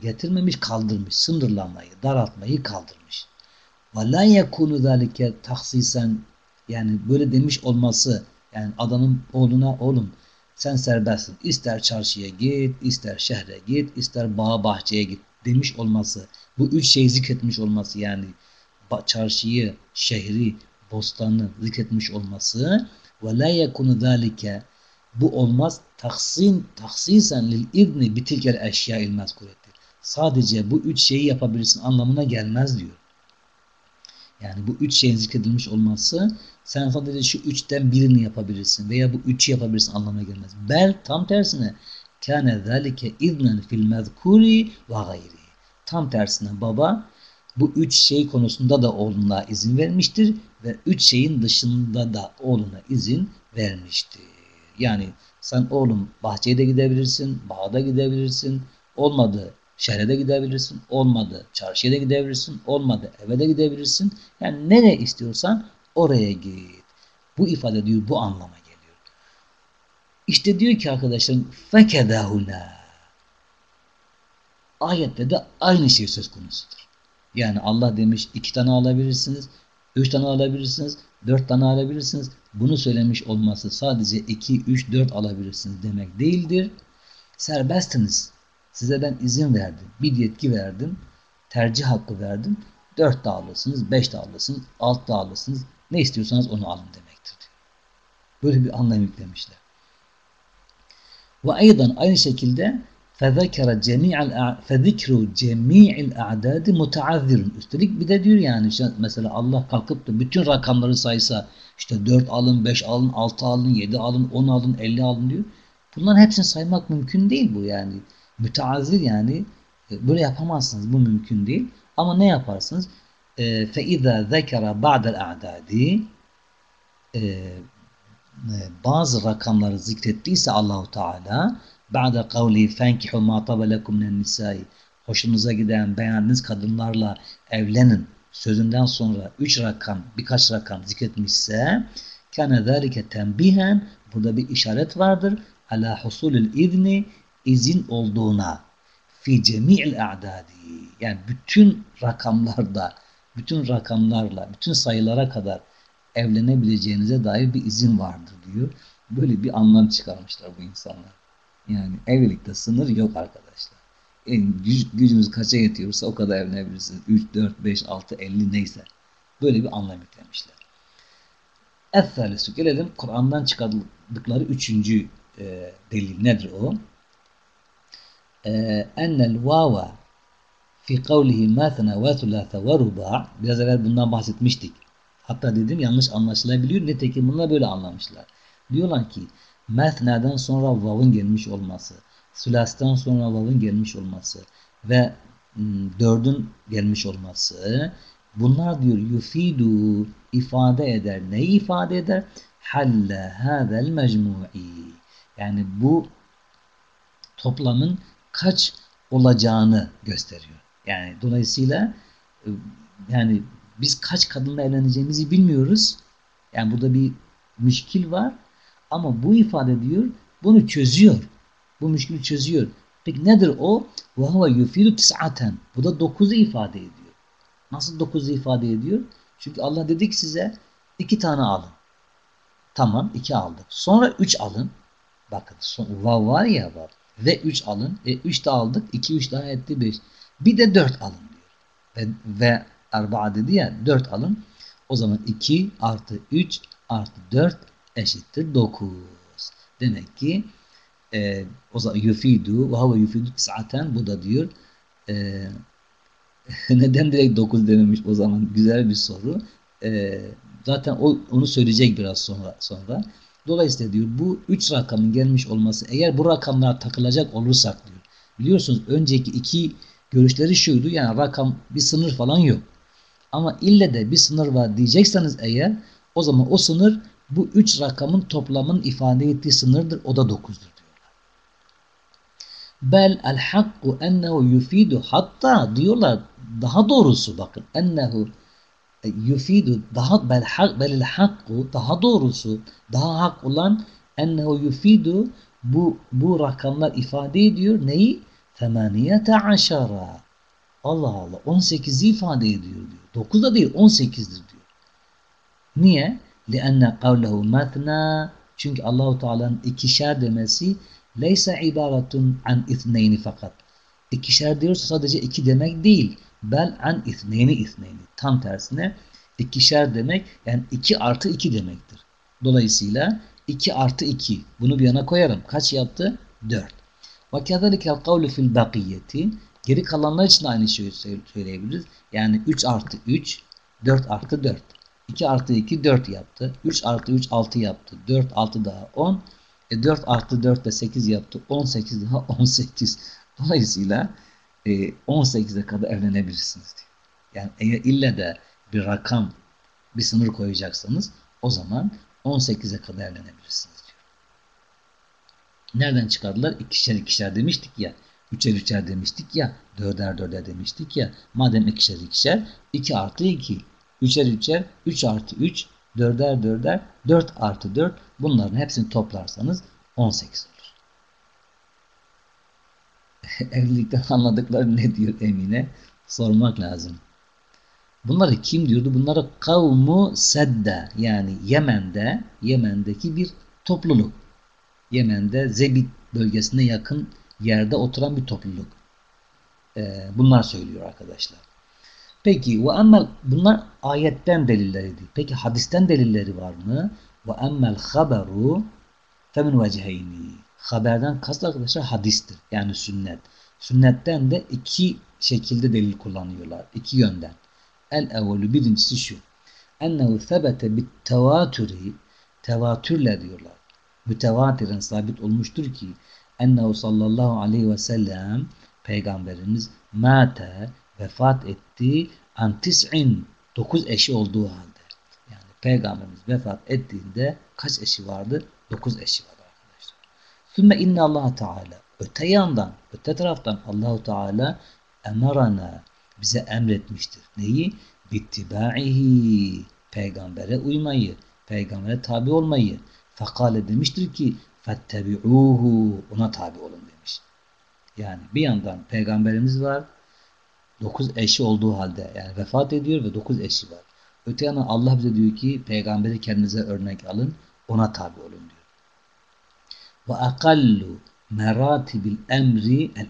getirmemiş kaldırmış. Sınırlamayı, daraltmayı kaldırmış. Ve la yekunu zalike taksisen yani böyle demiş olması yani adamın oğluna oğlum sen serbestsin. İster çarşıya git, ister şehre git, ister bağa bahçeye git demiş olması. Bu üç şeyi zikretmiş olması yani çarşıyı, şehri, bostanı zikretmiş olması ve la yekunu zalike bu olmaz taksin taksisen lil idni bitilkel eşya il mezkurettir. Sadece bu üç şeyi yapabilirsin anlamına gelmez diyor. Yani bu üç şeyin zikredilmiş olması sen sadece şu üçten birini yapabilirsin veya bu üçü yapabilirsin anlamına gelmez. Bel tam tersine kâne zâlike idnen fil mezkuri ve gayri. Tam tersine baba bu üç şey konusunda da oğluna izin vermiştir ve üç şeyin dışında da oğluna izin vermiştir. Yani sen oğlum bahçeye de gidebilirsin, bağda gidebilirsin, olmadı şehre de gidebilirsin, olmadı çarşıya da gidebilirsin, olmadı eve de gidebilirsin. Yani nereye istiyorsan oraya git. Bu ifade diyor bu anlama geliyor. İşte diyor ki arkadaşlarım fekedahuna ayette de aynı şey söz konusudur. Yani Allah demiş iki tane alabilirsiniz, üç tane alabilirsiniz, dört tane alabilirsiniz. Bunu söylemiş olması sadece iki, üç, dört alabilirsiniz demek değildir. Serbestsiniz. Size ben izin verdim. Bir yetki verdim. Tercih hakkı verdim. Dört de alırsınız, beş de alırsınız, alt da alırsınız. Ne istiyorsanız onu alın demektir. Böyle bir anlam yüklemişler. Ve aydan aynı şekilde فذكر جميع فذكر جميع الأعداد متعذر. Üstelik bir de diyor yani işte mesela Allah kalkıp da bütün rakamları saysa işte 4 alın, 5 alın, 6 alın, 7 alın, 10 alın, 50 alın diyor. Bunların hepsini saymak mümkün değil bu yani. Müteazzir yani e, böyle yapamazsınız. Bu mümkün değil. Ama ne yaparsınız? فَاِذَا ذَكَرَ بَعْدَ الْاَعْدَادِ bazı rakamları zikrettiyse Allahu Teala ba'de kavli fenkihu ma tabe lekum minen nisai hoşunuza giden beğendiğiniz kadınlarla evlenin sözünden sonra üç rakam birkaç rakam zikretmişse kâne zâlike tembihen burada bir işaret vardır ala husulül izni izin olduğuna fi cemi'il a'dadi yani bütün rakamlarda bütün rakamlarla bütün sayılara kadar evlenebileceğinize dair bir izin vardır diyor. Böyle bir anlam çıkarmışlar bu insanlar. Yani evlilikte sınır yok arkadaşlar. En güc gücünüz kaça yetiyorsa o kadar evlenebilirsiniz. 3, 4, 5, 6, 50 neyse. Böyle bir anlam yüklemişler. Es-salisu gelelim Kur'an'dan çıkardıkları üçüncü e, delil nedir o? E, ennel vava fi kavlihi mathna ve thulatha ve ruba biraz evvel bundan bahsetmiştik. Hatta dedim yanlış anlaşılabiliyor. Nitekim bunlar böyle anlamışlar. Diyorlar ki Methna'dan sonra vav'ın gelmiş olması, sülastan sonra vav'ın gelmiş olması ve ıı, dördün gelmiş olması bunlar diyor yufidu ifade eder. Neyi ifade eder? Halle hadel mecmu'i yani bu toplamın kaç olacağını gösteriyor. Yani dolayısıyla ıı, yani biz kaç kadınla evleneceğimizi bilmiyoruz. Yani burada bir müşkil var. Ama bu ifade diyor bunu çözüyor. Bu müşkülü çözüyor. Peki nedir o? وَهُوَ يُفِيدُ تِسْعَةً Bu da dokuzu ifade ediyor. Nasıl dokuzu ifade ediyor? Çünkü Allah dedi ki size iki tane alın. Tamam iki aldık. Sonra üç alın. Bakın son, vav var ya var. Ve üç alın. E üç de aldık. İki üç daha etti beş. Bir de dört alın diyor. Ve, ve erba'a dedi ya dört alın. O zaman iki artı üç artı dört eşittir 9. Demek ki e, o zaman yufidu ve hava yufidu zaten bu da diyor e, neden direkt 9 dememiş o zaman güzel bir soru. E, zaten o, onu söyleyecek biraz sonra sonra. Dolayısıyla diyor bu 3 rakamın gelmiş olması eğer bu rakamlara takılacak olursak diyor. Biliyorsunuz önceki iki görüşleri şuydu yani rakam bir sınır falan yok. Ama ille de bir sınır var diyecekseniz eğer o zaman o sınır bu üç rakamın toplamın ifade ettiği sınırdır. O da dokuzdur diyorlar. Bel el hakku ennehu yufidu hatta diyorlar daha doğrusu bakın ennehu yufidu daha bel hak bel hakku daha doğrusu daha hak olan ennehu yufidu bu bu rakamlar ifade ediyor neyi? Femaniyete aşara Allah Allah 18'i ifade ediyor diyor. 9 da değil 18'dir diyor. Niye? لِأَنَّ قَوْلَهُ مَثْنَا Çünkü Allahu Teala'nın ikişer demesi leysa ibaratun an ithneyni fakat. İkişer diyorsa sadece iki demek değil. Bel an ithneyni ithneyni. Tam tersine ikişer demek yani iki artı iki demektir. Dolayısıyla 2 artı 2. Bunu bir yana koyarım. Kaç yaptı? 4. Ve kezalikel kavlu fil bakiyeti. Geri kalanlar için aynı şeyi söyleyebiliriz. Yani 3 artı 3, 4 artı 4. 2 artı 2, 4 yaptı. 3 artı 3, 6 yaptı. 4, 6 daha 10. E 4 artı 4 de 8 yaptı. 18 daha 18. Dolayısıyla e, 18'e kadar evlenebilirsiniz diyor. Yani eğer ille de bir rakam, bir sınır koyacaksanız o zaman 18'e kadar evlenebilirsiniz diyor. Nereden çıkardılar? İkişer ikişer demiştik ya. Üçer üçer demiştik ya. Dörder dörder demiştik ya. Madem ikişer ikişer 2 artı 2. Üçer üçer 3 artı 3. Dörder dörder 4 artı 4. Bunların hepsini toplarsanız 18 olur. Evlilikten anladıkları ne diyor Emine? Sormak lazım. Bunları kim diyordu? Bunları kavmu sedde yani Yemen'de Yemen'deki bir topluluk. Yemen'de Zebit bölgesine yakın yerde oturan bir topluluk. Ee, bunlar söylüyor arkadaşlar. Peki ve emmel bunlar ayetten delilleriydi. Peki hadisten delilleri var mı? Ve emmel haberu femin veciheyni. Haberden kast arkadaşlar hadistir. Yani sünnet. Sünnetten de iki şekilde delil kullanıyorlar. İki yönden. El evvelü birincisi şu. Ennehu sebete bit tevatüri tevatürle diyorlar. Mütevatiren sabit olmuştur ki ennehu sallallahu aleyhi ve sellem peygamberimiz mate vefat etti an tis'in dokuz eşi olduğu halde. Yani peygamberimiz vefat ettiğinde kaç eşi vardı? Dokuz eşi vardı. Sümme inne Allah Teala öte yandan, öte taraftan Allahu Teala emarana bize emretmiştir. Neyi? Bittibaihi. Peygambere uymayı, peygambere tabi olmayı. Fakale demiştir ki fettebi'uhu. Ona tabi olun demiş. Yani bir yandan peygamberimiz var. Dokuz eşi olduğu halde yani vefat ediyor ve dokuz eşi var. Öte yandan Allah bize diyor ki peygamberi kendinize örnek alın. Ona tabi olun diyor. Akallu meratibil emri el.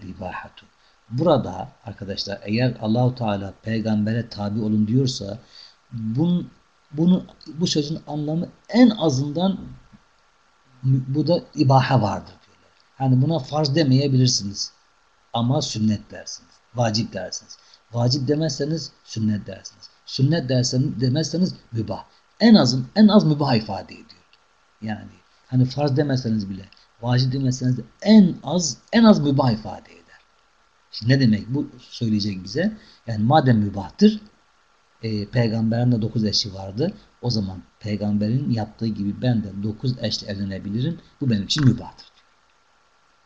Burada arkadaşlar eğer Allahu Teala peygambere tabi olun diyorsa bun, bunu bu sözün anlamı en azından bu da ibaha vardır diyorlar. Hani buna farz demeyebilirsiniz. Ama sünnet dersiniz. Vacip dersiniz. Vacip demezseniz sünnet dersiniz. Sünnet derseniz demezseniz mübah. En azın en az mübah ifade ediyor. Yani hani farz demeseniz bile vacip demeseniz de en az en az mübah ifade ediyor. Şimdi ne demek bu söyleyecek bize? Yani madem mübahtır e, peygamberin de dokuz eşi vardı. O zaman peygamberin yaptığı gibi ben de dokuz eşle evlenebilirim. Bu benim için mübahtır.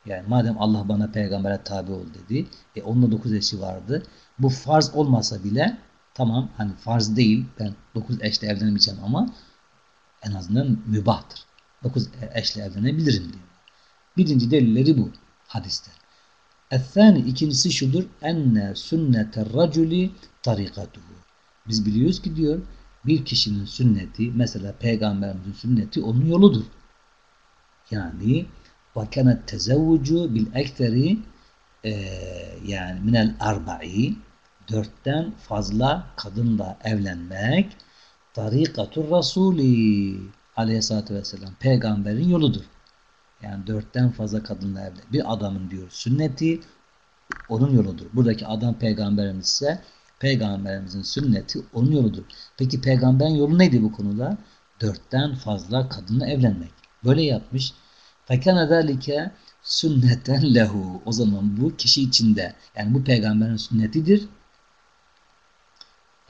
Yani madem Allah bana peygambere tabi ol dedi. E onun da dokuz eşi vardı. Bu farz olmasa bile tamam hani farz değil ben dokuz eşle evlenemeyeceğim ama en azından mübahtır. Dokuz eşle evlenebilirim diyor. Birinci delilleri bu hadiste. Ethani ikincisi şudur. Enne sünnete raculi tarikatuhu. Biz biliyoruz ki diyor bir kişinin sünneti mesela peygamberimizin sünneti onun yoludur. Yani vakana tezevvucu bil ekferi e, yani minel arba'i dörtten fazla kadınla evlenmek tarikatur rasuli aleyhissalatü vesselam peygamberin yoludur. Yani dörtten fazla kadınla evlen. Bir adamın diyor sünneti onun yoludur. Buradaki adam peygamberimiz ise peygamberimizin sünneti onun yoludur. Peki peygamberin yolu neydi bu konuda? Dörtten fazla kadınla evlenmek. Böyle yapmış. Fekene zâlike sünneten lehu. O zaman bu kişi içinde yani bu peygamberin sünnetidir.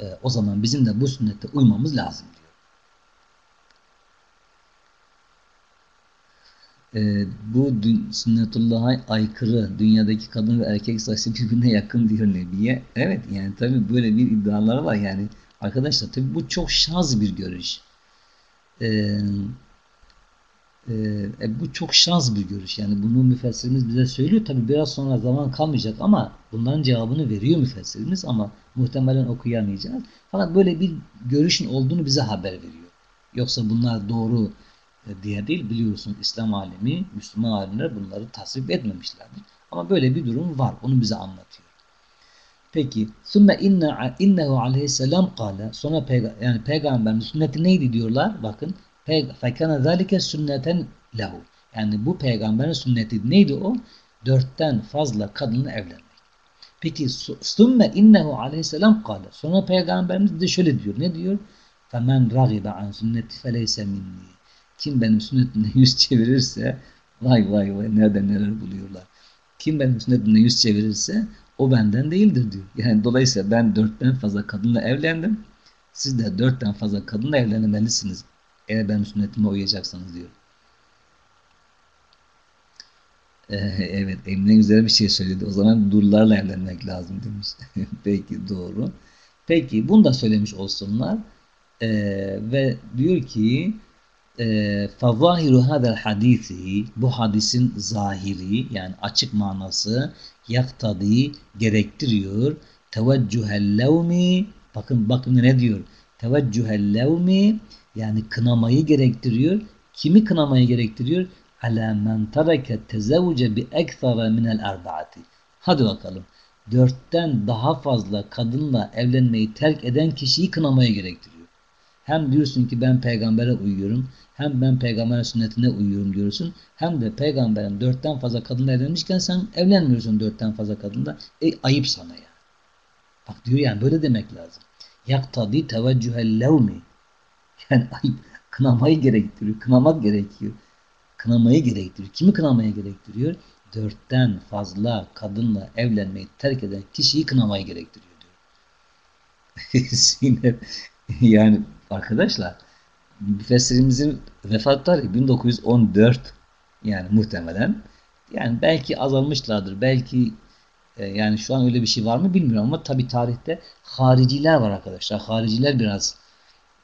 Ee, o zaman bizim de bu sünnete uymamız lazım e, bu sünnetullah'a aykırı dünyadaki kadın ve erkek sayısı birbirine yakın diyor Nebiye. Evet yani tabi böyle bir iddialar var yani arkadaşlar tabi bu çok şaz bir görüş. Ee, Ee, e, bu çok şans bir görüş. Yani bunu müfessirimiz bize söylüyor. Tabi biraz sonra zaman kalmayacak ama bunların cevabını veriyor müfessirimiz ama muhtemelen okuyamayacağız. Fakat böyle bir görüşün olduğunu bize haber veriyor. Yoksa bunlar doğru e, diye değil biliyorsun İslam alemi, Müslüman alimler bunları tasvip etmemişlerdir. Ama böyle bir durum var. Onu bize anlatıyor. Peki sümme inne innehu aleyhisselam kâle sonra peyga yani peygamberin sünneti neydi diyorlar? Bakın fekâne zâlike sünneten lehu. Yani bu peygamberin sünneti neydi o? Dörtten fazla kadınla evlenmek. Peki sümme innehu aleyhisselam kâle. Sonra peygamberimiz de şöyle diyor. Ne diyor? Femen ragibe an sünneti feleyse minni. Kim benim sünnetimden yüz çevirirse vay vay vay nereden neler buluyorlar. Kim benim sünnetimden yüz çevirirse o benden değildir diyor. Yani dolayısıyla ben dörtten fazla kadınla evlendim. Siz de dörtten fazla kadınla evlenmelisiniz. Eğer benim sünnetime uyacaksanız diyor. Ee, evet Emine güzel bir şey söyledi. O zaman durlarla evlenmek lazım demiş. Peki doğru. Peki bunu da söylemiş olsunlar. Ee, ve diyor ki فَظَاهِرُ هَذَا الْحَد۪يثِ Bu hadisin zahiri yani açık manası yaktadi gerektiriyor. Teveccühel levmi bakın bakın ne diyor? Teveccühel levmi yani kınamayı gerektiriyor. Kimi kınamayı gerektiriyor? Ala men tereke tezevvüce bi ekthara minel erbaati. Hadi bakalım. Dörtten daha fazla kadınla evlenmeyi terk eden kişiyi kınamaya gerektiriyor. Hem diyorsun ki ben peygambere uyuyorum. Hem ben peygamberin sünnetine uyuyorum diyorsun. Hem de peygamberin dörtten fazla kadınla evlenmişken sen evlenmiyorsun dörtten fazla kadınla. E ayıp sana ya. Bak diyor yani böyle demek lazım. Yaktadi teveccühel levmi. Yani ayıp. Kınamayı gerektiriyor. Kınamak gerekiyor. Kınamayı gerektiriyor. Kimi kınamaya gerektiriyor? Dörtten fazla kadınla evlenmeyi terk eden kişiyi kınamayı gerektiriyor diyor. yani arkadaşlar müfessirimizin vefat tarihi 1914 yani muhtemelen. Yani belki azalmışlardır. Belki e, yani şu an öyle bir şey var mı bilmiyorum ama tabi tarihte hariciler var arkadaşlar. Hariciler biraz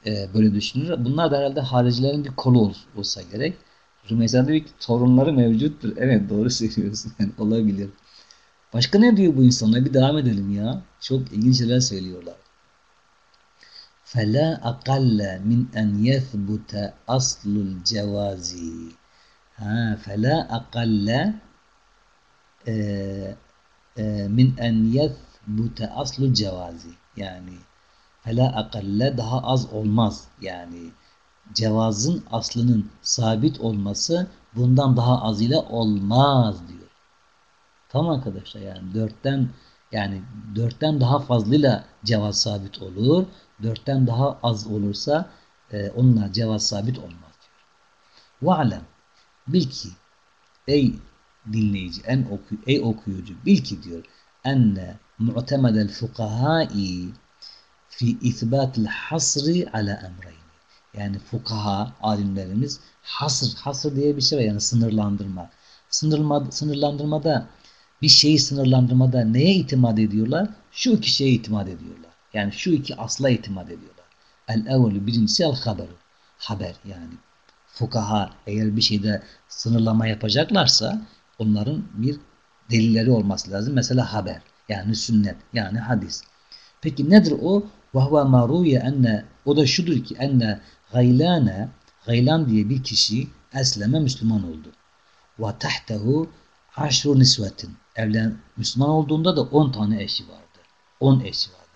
e, böyle düşünür. Bunlar da herhalde haricilerin bir kolu ol, olsa gerek. Rümeysa diyor ki torunları mevcuttur. Evet doğru söylüyorsun. Yani olabilir. Başka ne diyor bu insanlar? Bir devam edelim ya. Çok ilginç şeyler söylüyorlar. فلا أقل من أن يثبت أصل الجواز ها فلا أقل من أن يثبت أصل الجواز yani fela akalle daha az olmaz yani cevazın aslının sabit olması bundan daha az ile olmaz diyor. Tamam arkadaşlar yani dörtten yani dörtten daha fazlıyla cevaz sabit olur dörtten daha az olursa e, onunla cevaz sabit olmaz diyor. Ve'lem bil ki ey dinleyici, en oku, ey okuyucu bil ki diyor enne mu'temedel fukahai fi isbatil hasri ala emreyn. Yani fukaha alimlerimiz hasır, hasır diye bir şey var yani sınırlandırma. Sınırma, sınırlandırmada bir şeyi sınırlandırmada neye itimat ediyorlar? Şu iki şeye itimat ediyorlar. Yani şu iki asla itimat ediyorlar. El evvelu birincisi el haberu. Haber yani fukaha eğer bir şeyde sınırlama yapacaklarsa onların bir delilleri olması lazım. Mesela haber yani sünnet yani hadis. Peki nedir o? Vahva maruye enne o da şudur ki enne gaylane gaylan diye bir kişi esleme Müslüman oldu. Ve tahtehu aşru nisvetin evlen Müslüman olduğunda da 10 tane eşi vardı. 10 eşi vardı.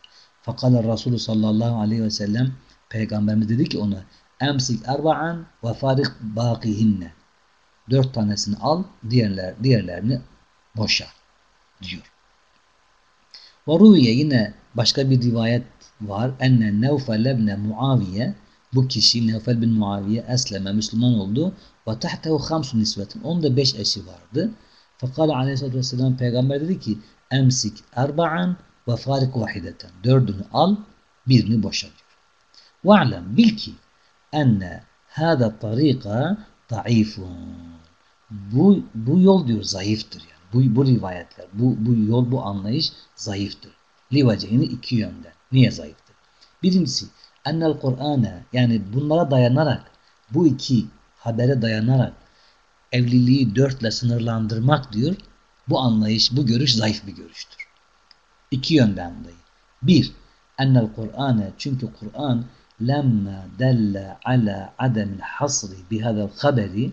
Fakale Resulü sallallahu aleyhi ve sellem Peygamberimiz dedi ki ona emsik erba'an ve farik bakihinne dört tanesini al diğerler, diğerlerini boşa diyor. Ve ruviye yine başka bir rivayet var. Enne Nevfel ebne Muaviye bu kişi Nevfel bin Muaviye esleme Müslüman oldu. Ve tahtehu hamsu nisvetin. Onda beş eşi vardı. Fakale aleyhissalatü vesselam peygamber dedi ki emsik erba'an ve farik vahideten. Dördünü al, birini boşa diyor. Ve'lem bil ki enne hâda tarika zayıfun. Bu, bu yol diyor zayıftır yani. Bu, bu rivayetler, bu, bu yol, bu anlayış zayıftır. Livaceyni iki yönden. Niye zayıftır? Birincisi ennel Kur'an'a yani bunlara dayanarak bu iki habere dayanarak evliliği dörtle sınırlandırmak diyor. Bu anlayış, bu görüş zayıf bir görüştür. İki yönden dolayı. Bir, ennel Kur'ane çünkü Kur'an lemma delle ala ademil hasri bihadel haberi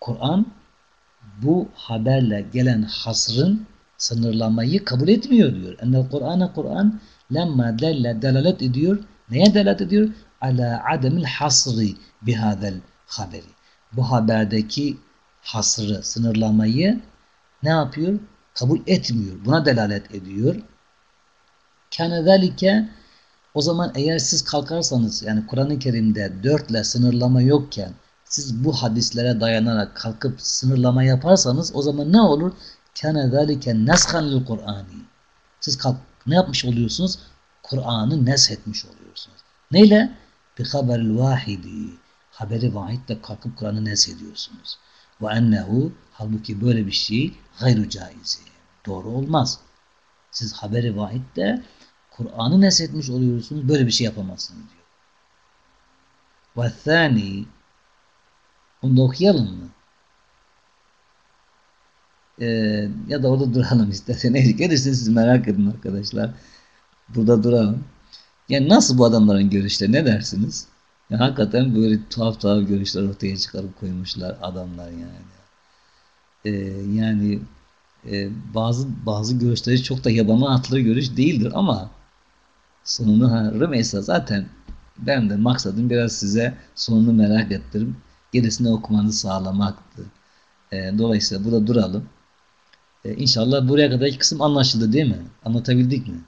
Kur'an bu haberle gelen hasrın sınırlamayı kabul etmiyor diyor. Ennel Kur'an'a Kur'an lemma delle delalet ediyor. Neye delalet ediyor? Ala ademil hasri bihadel haberi. Bu haberdeki hasrı, sınırlamayı ne yapıyor? Kabul etmiyor. Buna delalet ediyor. Kâne zelike o zaman eğer siz kalkarsanız yani Kur'an-ı Kerim'de dörtle sınırlama yokken siz bu hadislere dayanarak kalkıp sınırlama yaparsanız o zaman ne olur? Kâne zâlike neshan Kur'ani. Siz kalk, ne yapmış oluyorsunuz? Kur'an'ı neshetmiş oluyorsunuz. Neyle? Bi haberil vahidi. Haberi vahitle kalkıp Kur'an'ı neshediyorsunuz. Ve ennehu halbuki böyle bir şey gayru caizi. Doğru olmaz. Siz haberi vahitte Kur'an'ı neshetmiş oluyorsunuz. Böyle bir şey yapamazsınız diyor. Thani onu da okuyalım mı? Ee, ya da orada duralım isterseniz. Gelirsiniz siz merak edin arkadaşlar. Burada duralım. Yani nasıl bu adamların görüşleri ne dersiniz? Ya hakikaten böyle tuhaf tuhaf görüşler ortaya çıkarıp koymuşlar adamlar yani. Ee, yani e, bazı bazı görüşleri çok da yabana atlı görüş değildir ama sonunu ha, Rümeysa zaten ben de maksadım biraz size sonunu merak ettirim. Gerisini okumanızı sağlamaktı. E, dolayısıyla burada duralım. E, inşallah buraya kadarki kısım anlaşıldı değil mi? Anlatabildik mi?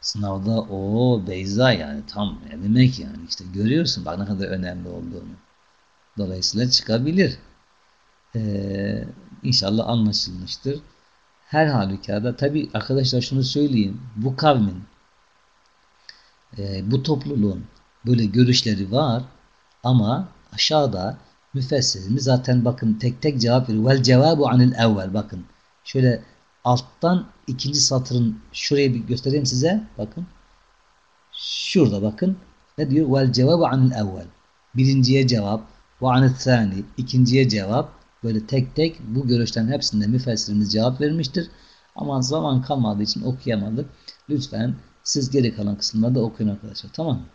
Sınavda o Beyza yani tam ne demek yani işte görüyorsun bak ne kadar önemli olduğunu. Dolayısıyla çıkabilir. Ee, inşallah anlaşılmıştır. Her halükarda tabi arkadaşlar şunu söyleyeyim. Bu kavmin e, bu topluluğun böyle görüşleri var ama aşağıda müfessirimiz zaten bakın tek tek cevap veriyor. Vel cevabu anil evvel bakın. Şöyle alttan ikinci satırın şurayı bir göstereyim size. Bakın. Şurada bakın. Ne diyor? Vel cevabu anil evvel. Birinciye cevap. Ve anil thani. ikinciye cevap. Böyle tek tek bu görüşlerin hepsinde müfessirimiz cevap vermiştir. Ama zaman kalmadığı için okuyamadık. Lütfen siz geri kalan kısımlarda okuyun arkadaşlar. Tamam mı?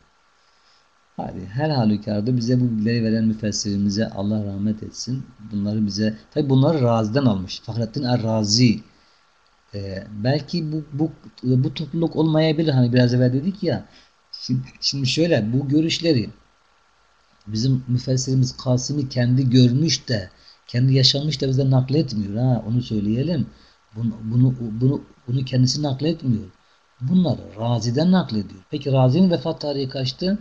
Hadi her halükarda bize bu bilgileri veren müfessirimize Allah rahmet etsin. Bunları bize tabi bunları Razi'den almış. Fahrettin Er-Razi ee, belki bu, bu bu topluluk olmayabilir. Hani biraz evvel dedik ya. Şimdi, şimdi şöyle bu görüşleri bizim müfessirimiz Kasım'ı kendi görmüş de kendi yaşamış da bize nakletmiyor ha onu söyleyelim. Bunu bunu bunu, bunu kendisi nakletmiyor. Bunları Razi'den naklediyor. Peki Razi'nin vefat tarihi kaçtı?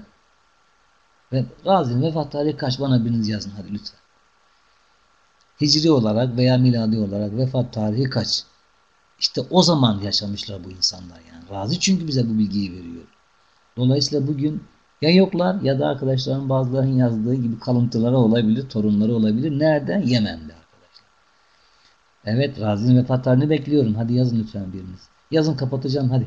Ve Razi'nin vefat tarihi kaç? Bana biriniz yazın hadi lütfen. Hicri olarak veya miladi olarak vefat tarihi kaç? İşte o zaman yaşamışlar bu insanlar yani. Razi çünkü bize bu bilgiyi veriyor. Dolayısıyla bugün ya yoklar ya da arkadaşların bazılarının yazdığı gibi kalıntıları olabilir, torunları olabilir. Nerede? Yemen'de arkadaşlar. Evet Razi'nin vefat tarihini bekliyorum. Hadi yazın lütfen biriniz. Yazın kapatacağım hadi.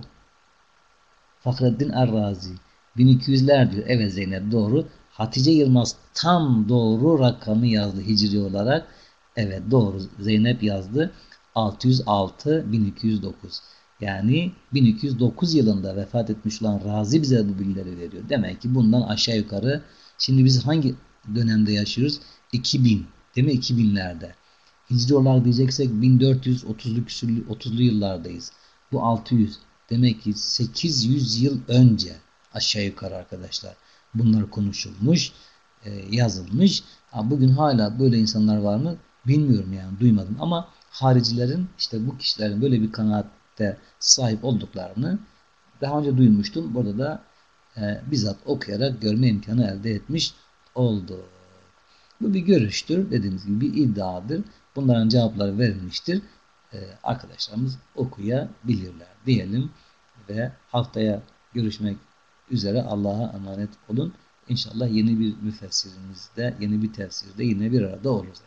Fahreddin Er-Razi. 1200'ler diyor. Evet Zeynep doğru. Hatice Yılmaz tam doğru rakamı yazdı hicri olarak. Evet doğru Zeynep yazdı. 606 1209. Yani 1209 yılında vefat etmiş olan Razi bize bu bilgileri veriyor. Demek ki bundan aşağı yukarı şimdi biz hangi dönemde yaşıyoruz? 2000 değil mi? 2000'lerde. Hicri olarak diyeceksek 1430'lu küsürlü 30'lu yıllardayız. Bu 600. Demek ki 800 yıl önce aşağı yukarı arkadaşlar. Bunlar konuşulmuş, e, yazılmış. Bugün hala böyle insanlar var mı? Bilmiyorum yani duymadım ama haricilerin işte bu kişilerin böyle bir kanaatte sahip olduklarını daha önce duymuştum. Burada da e, bizzat okuyarak görme imkanı elde etmiş oldu. Bu bir görüştür. Dediğimiz gibi bir iddiadır. Bunların cevapları verilmiştir. E, arkadaşlarımız okuyabilirler diyelim ve haftaya görüşmek üzere Allah'a emanet olun. İnşallah yeni bir müfessirimizde, yeni bir tefsirde yine bir arada oluruz.